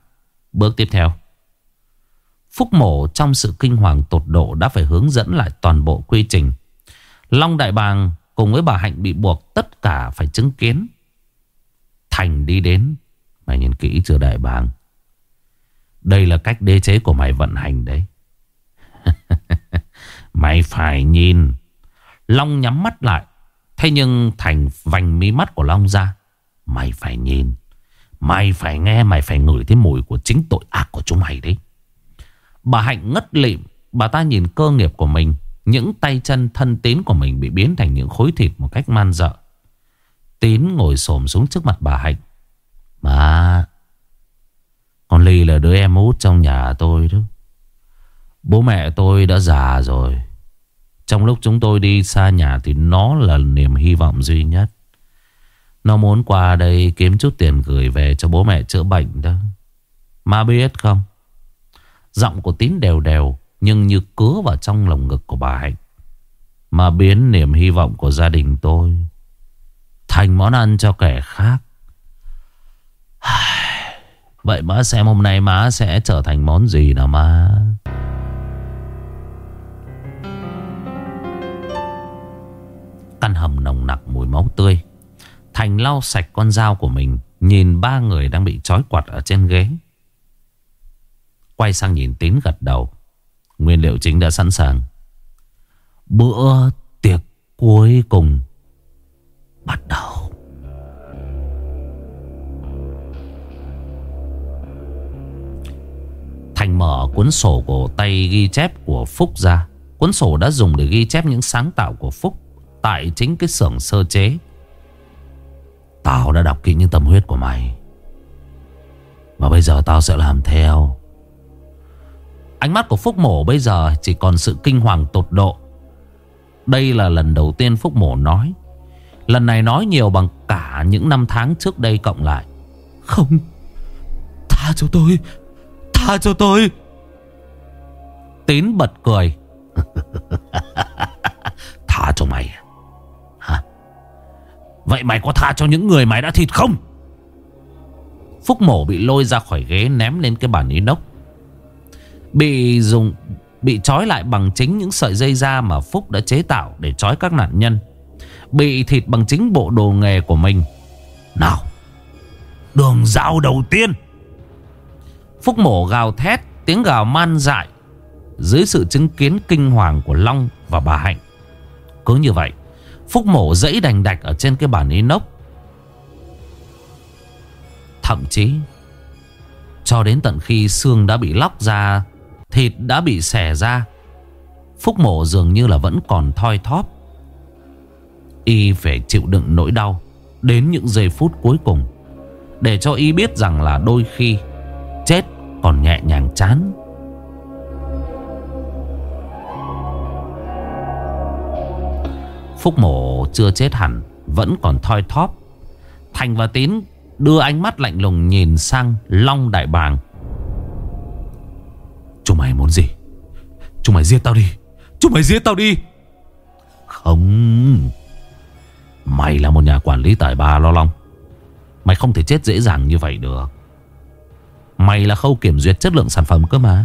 Bước tiếp theo. Phúc mổ trong sự kinh hoàng tột độ Đã phải hướng dẫn lại toàn bộ quy trình. Long Đại Bàng cùng với bà Hạnh bị buộc Tất cả phải chứng kiến. Thành đi đến. Mày nhìn kỹ chưa đại bàng? Đây là cách đế chế của mày vận hành đấy. Mày phải nhìn. Long nhắm mắt lại. Thế nhưng Thành vành mí mắt của Long ra. Mày phải nhìn. Mày phải nghe, Mày phải ngửi thấy mùi của chính tội ác của chúng mày đấy. Bà Hạnh ngất lịm. Bà ta nhìn cơ nghiệp của mình. Những tay chân thân tín của mình Bị biến thành những khối thịt một cách man dợ. Tín ngồi xổm xuống trước mặt bà Hạnh. Mà Con Ly là đứa em út trong nhà tôi đó. Bố mẹ tôi đã già rồi. Trong lúc chúng tôi đi xa nhà Thì nó là niềm hy vọng duy nhất. Nó muốn qua đây kiếm chút tiền gửi về cho bố mẹ chữa bệnh đó. Má biết không? Giọng của tín đều đều, Nhưng như cứa vào trong lồng ngực của bà Hạnh. Mà biến niềm hy vọng của gia đình tôi Thành món ăn cho kẻ khác. Vậy má xem hôm nay má sẽ trở thành món gì nào má? Căn hầm nồng nặc mùi máu tươi. Thành lau sạch con dao của mình, Nhìn ba người đang bị trói quặt ở trên ghế. Quay sang nhìn Tín gật đầu. Nguyên liệu chính đã sẵn sàng. Bữa tiệc cuối cùng. Bắt đầu. Thành mở cuốn sổ của tay ghi chép của Phúc ra. Cuốn sổ đã dùng để ghi chép những sáng tạo của Phúc Tại chính cái xưởng sơ chế. Tao đã đọc kỹ những tâm huyết của mày. Và bây giờ tao sẽ làm theo. Ánh mắt của Phúc Mổ bây giờ chỉ còn sự kinh hoàng tột độ. Đây là lần đầu tiên Phúc Mổ nói Lần này nói nhiều bằng cả những năm tháng trước đây cộng lại. Không. Tha cho tôi. Tha cho tôi. Tín bật cười. Tha cho mày? Hả? Vậy mày có tha cho những người mày đã thịt không? Phúc mổ bị lôi ra khỏi ghế Ném lên cái bàn inox. Bị dùng Bị trói lại bằng chính những sợi dây da Mà Phúc đã chế tạo để trói các nạn nhân Bị thịt bằng chính bộ đồ nghề của mình. Nào, Đường dao đầu tiên. Phúc mổ gào thét, Tiếng gào man dại Dưới sự chứng kiến kinh hoàng của Long và bà Hạnh. Cứ như vậy, Phúc mổ dẫy đành đạch ở trên cái bàn inox. Thậm chí, Cho đến tận khi xương đã bị lóc ra, Thịt đã bị xẻ ra, Phúc mổ dường như là vẫn còn thoi thóp. Y phải chịu đựng nỗi đau Đến những giây phút cuối cùng, Để cho Y biết rằng là đôi khi Chết còn nhẹ nhàng chán. Phúc mổ chưa chết hẳn, Vẫn còn thoi thóp. Thành và Tín đưa ánh mắt lạnh lùng nhìn sang Long Đại Bàng. Chúng mày muốn gì? Chúng mày giết tao đi! Chúng mày giết tao đi! Không Mày là một nhà quản lý tài ba lo long Mày không thể chết dễ dàng như vậy được. Mày là khâu kiểm duyệt chất lượng sản phẩm cơ mà.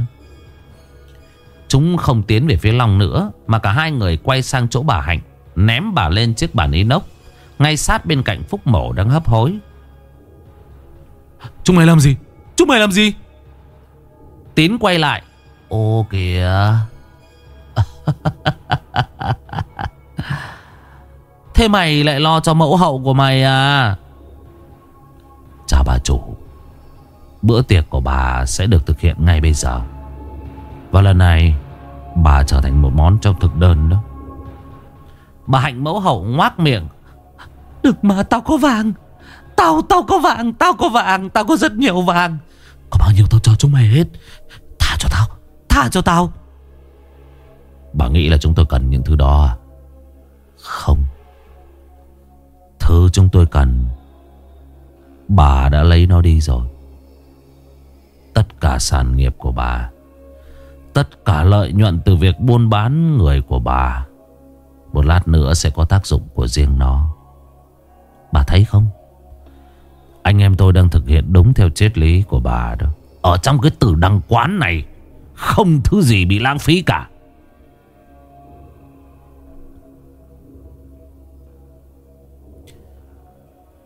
Chúng không tiến về phía Long nữa Mà cả hai người quay sang chỗ bà Hạnh Ném bà lên chiếc bàn inox Ngay sát bên cạnh Phúc Mổ đang hấp hối. Chúng mày làm gì? Chúng mày làm gì? Tín quay lại. Ô kìa Thế mày lại lo cho mẫu hậu của mày à? Chào bà chủ. Bữa tiệc của bà sẽ được thực hiện ngay bây giờ. Và lần này, Bà trở thành một món trong thực đơn đó. Bà hạnh mẫu hậu ngoác miệng. Được mà, tao có vàng. Tao tao có vàng, Tao có vàng, Tao có rất nhiều vàng. Có bao nhiêu tao cho chúng mày hết? Thả cho tao Thả cho tao. Bà nghĩ là chúng tôi cần những thứ đó à? Không. Thứ chúng tôi cần. Bà đã lấy nó đi rồi. Tất cả sản nghiệp của bà, Tất cả lợi nhuận từ việc buôn bán người của bà, Một lát nữa sẽ có tác dụng của riêng nó. Bà thấy không? Anh em tôi đang thực hiện đúng theo triết lý của bà đó. Ở trong cái tử đăng quán này, Không thứ gì bị lãng phí cả.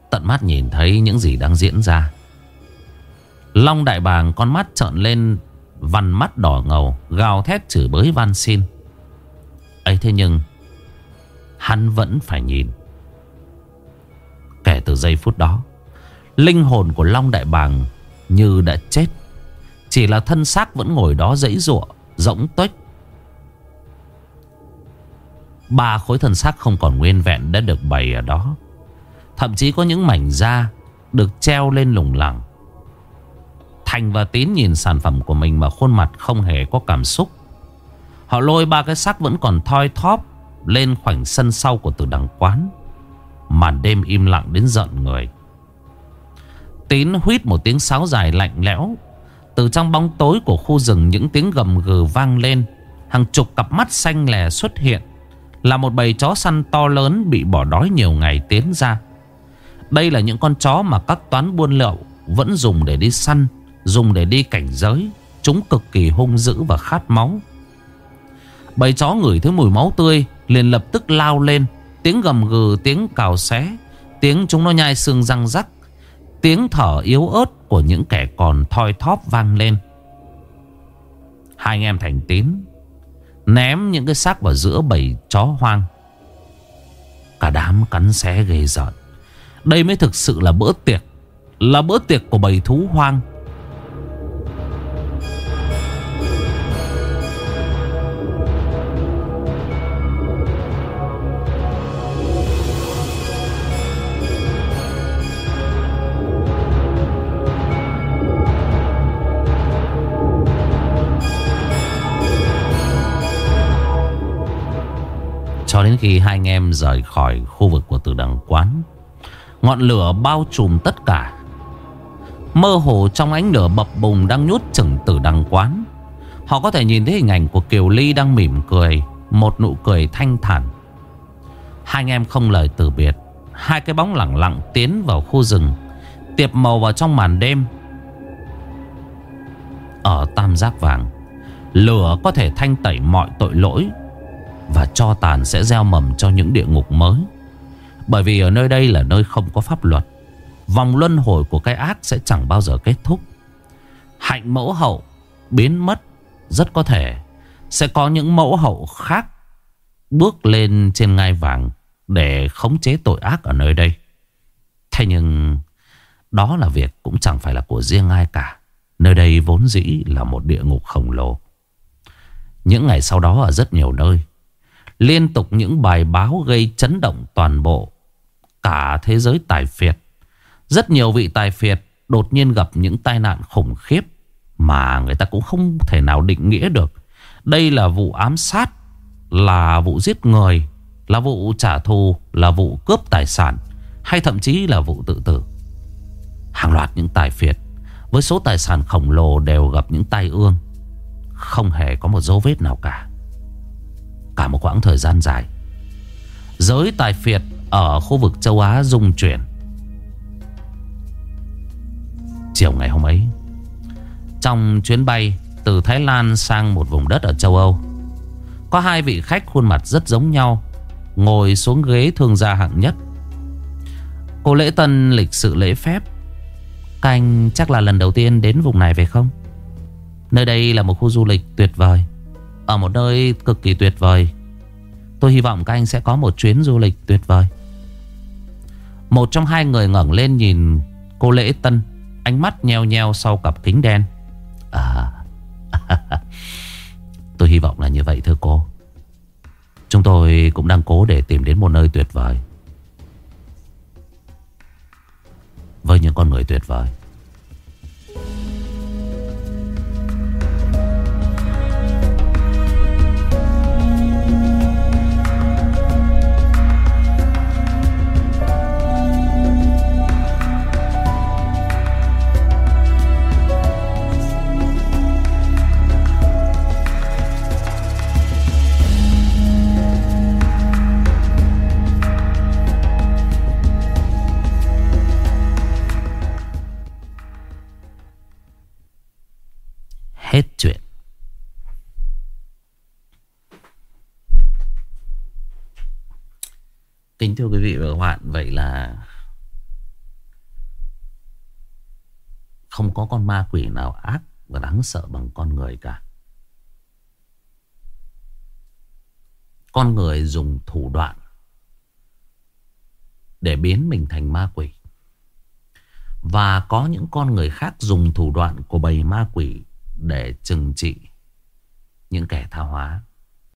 Tận mắt nhìn thấy những gì đang diễn ra. Long đại bàng con mắt trợn lên, Vằn mắt đỏ ngầu, Gào thét chửi bới van xin. Ấy thế nhưng, Hắn vẫn phải nhìn. Kể từ giây phút đó, Linh hồn của Long Đại Bàng Như đã chết. Chỉ là thân xác vẫn ngồi đó dãy ruộng, Rỗng tuếch. Ba khối thân xác không còn nguyên vẹn Đã được bày ở đó. Thậm chí có những mảnh da Được treo lên lủng lẳng. Thành và Tín nhìn sản phẩm của mình Mà khuôn mặt không hề có cảm xúc. Họ lôi ba cái xác vẫn còn thoi thóp Lên khoảnh sân sau của tử đằng quán. Màn đêm im lặng đến giận người. Tín huýt một tiếng sáo dài lạnh lẽo. Từ trong bóng tối của khu rừng, Những tiếng gầm gừ vang lên. Hàng chục cặp mắt xanh lè xuất hiện. Là một bầy chó săn to lớn Bị bỏ đói nhiều ngày tiến ra. Đây là những con chó mà các toán buôn lậu Vẫn dùng để đi săn Dùng để đi cảnh giới. Chúng cực kỳ hung dữ và khát máu. Bầy chó ngửi thấy mùi máu tươi liền lập tức lao lên. Tiếng gầm gừ, tiếng cào xé Tiếng chúng nó nhai xương răng rắc Tiếng thở yếu ớt của những kẻ còn thoi thóp vang lên. Hai anh em thành tín Ném những cái xác vào giữa bầy chó hoang. Cả đám cắn xé ghê giận đây mới thực sự là bữa tiệc, Là bữa tiệc của bầy thú hoang. Cho đến khi hai anh em rời khỏi khu vực của tử đằng quán Ngọn lửa bao trùm tất cả. Mơ hồ trong ánh lửa bập bùng đang nhút chừng tử đằng quán. Họ có thể nhìn thấy hình ảnh của Kiều Ly đang mỉm cười, Một nụ cười thanh thản. Hai anh em không lời từ biệt. Hai cái bóng lặng lặng tiến vào khu rừng, Tiệp màu vào trong màn đêm. Ở tam giác vàng, Lửa có thể thanh tẩy mọi tội lỗi và cho tàn sẽ gieo mầm cho những địa ngục mới. Bởi vì ở nơi đây là nơi không có pháp luật. Vòng luân hồi của cái ác sẽ chẳng bao giờ kết thúc. Hạnh mẫu hậu biến mất, Rất có thể Sẽ có những mẫu hậu khác Bước lên trên ngai vàng Để khống chế tội ác ở nơi đây. Thế nhưng, Đó là việc cũng chẳng phải là của riêng ai cả. Nơi đây vốn dĩ là một địa ngục khổng lồ. Những ngày sau đó ở rất nhiều nơi, Liên tục những bài báo gây chấn động toàn bộ. Cả thế giới tài phiệt. Rất nhiều vị tài phiệt đột nhiên gặp những tai nạn khủng khiếp Mà người ta cũng không thể nào định nghĩa được. Đây là vụ ám sát, Là vụ giết người, Là vụ trả thù, Là vụ cướp tài sản, Hay thậm chí là vụ tự tử. Hàng loạt những tài phiệt Với số tài sản khổng lồ đều gặp những tai ương, Không hề có một dấu vết nào cả. Cả một quãng thời gian dài, Giới tài phiệt ở khu vực châu Á dung chuyển. Chiều ngày hôm ấy, Trong chuyến bay Từ Thái Lan sang một vùng đất ở châu Âu, Có hai vị khách khuôn mặt rất giống nhau Ngồi xuống ghế thương gia hạng nhất. Cô lễ tân lịch sự lễ phép. Các anh chắc là lần đầu tiên đến vùng này phải không? Nơi đây là một khu du lịch tuyệt vời, ở một nơi cực kỳ tuyệt vời. Tôi hy vọng các anh sẽ có một chuyến du lịch tuyệt vời. Một trong hai người ngẩng lên nhìn cô Lễ Tân, Ánh mắt nheo nheo sau cặp kính đen. À Tôi hy vọng là như vậy, thưa cô. Chúng tôi cũng đang cố để tìm đến một nơi tuyệt vời. Với những con người tuyệt vời. Kính thưa quý vị và các bạn, Vậy là Không có con ma quỷ nào ác và đáng sợ bằng con người cả. Con người dùng thủ đoạn để biến mình thành ma quỷ. Và có những con người khác dùng thủ đoạn của bầy ma quỷ để trừng trị những kẻ tha hóa.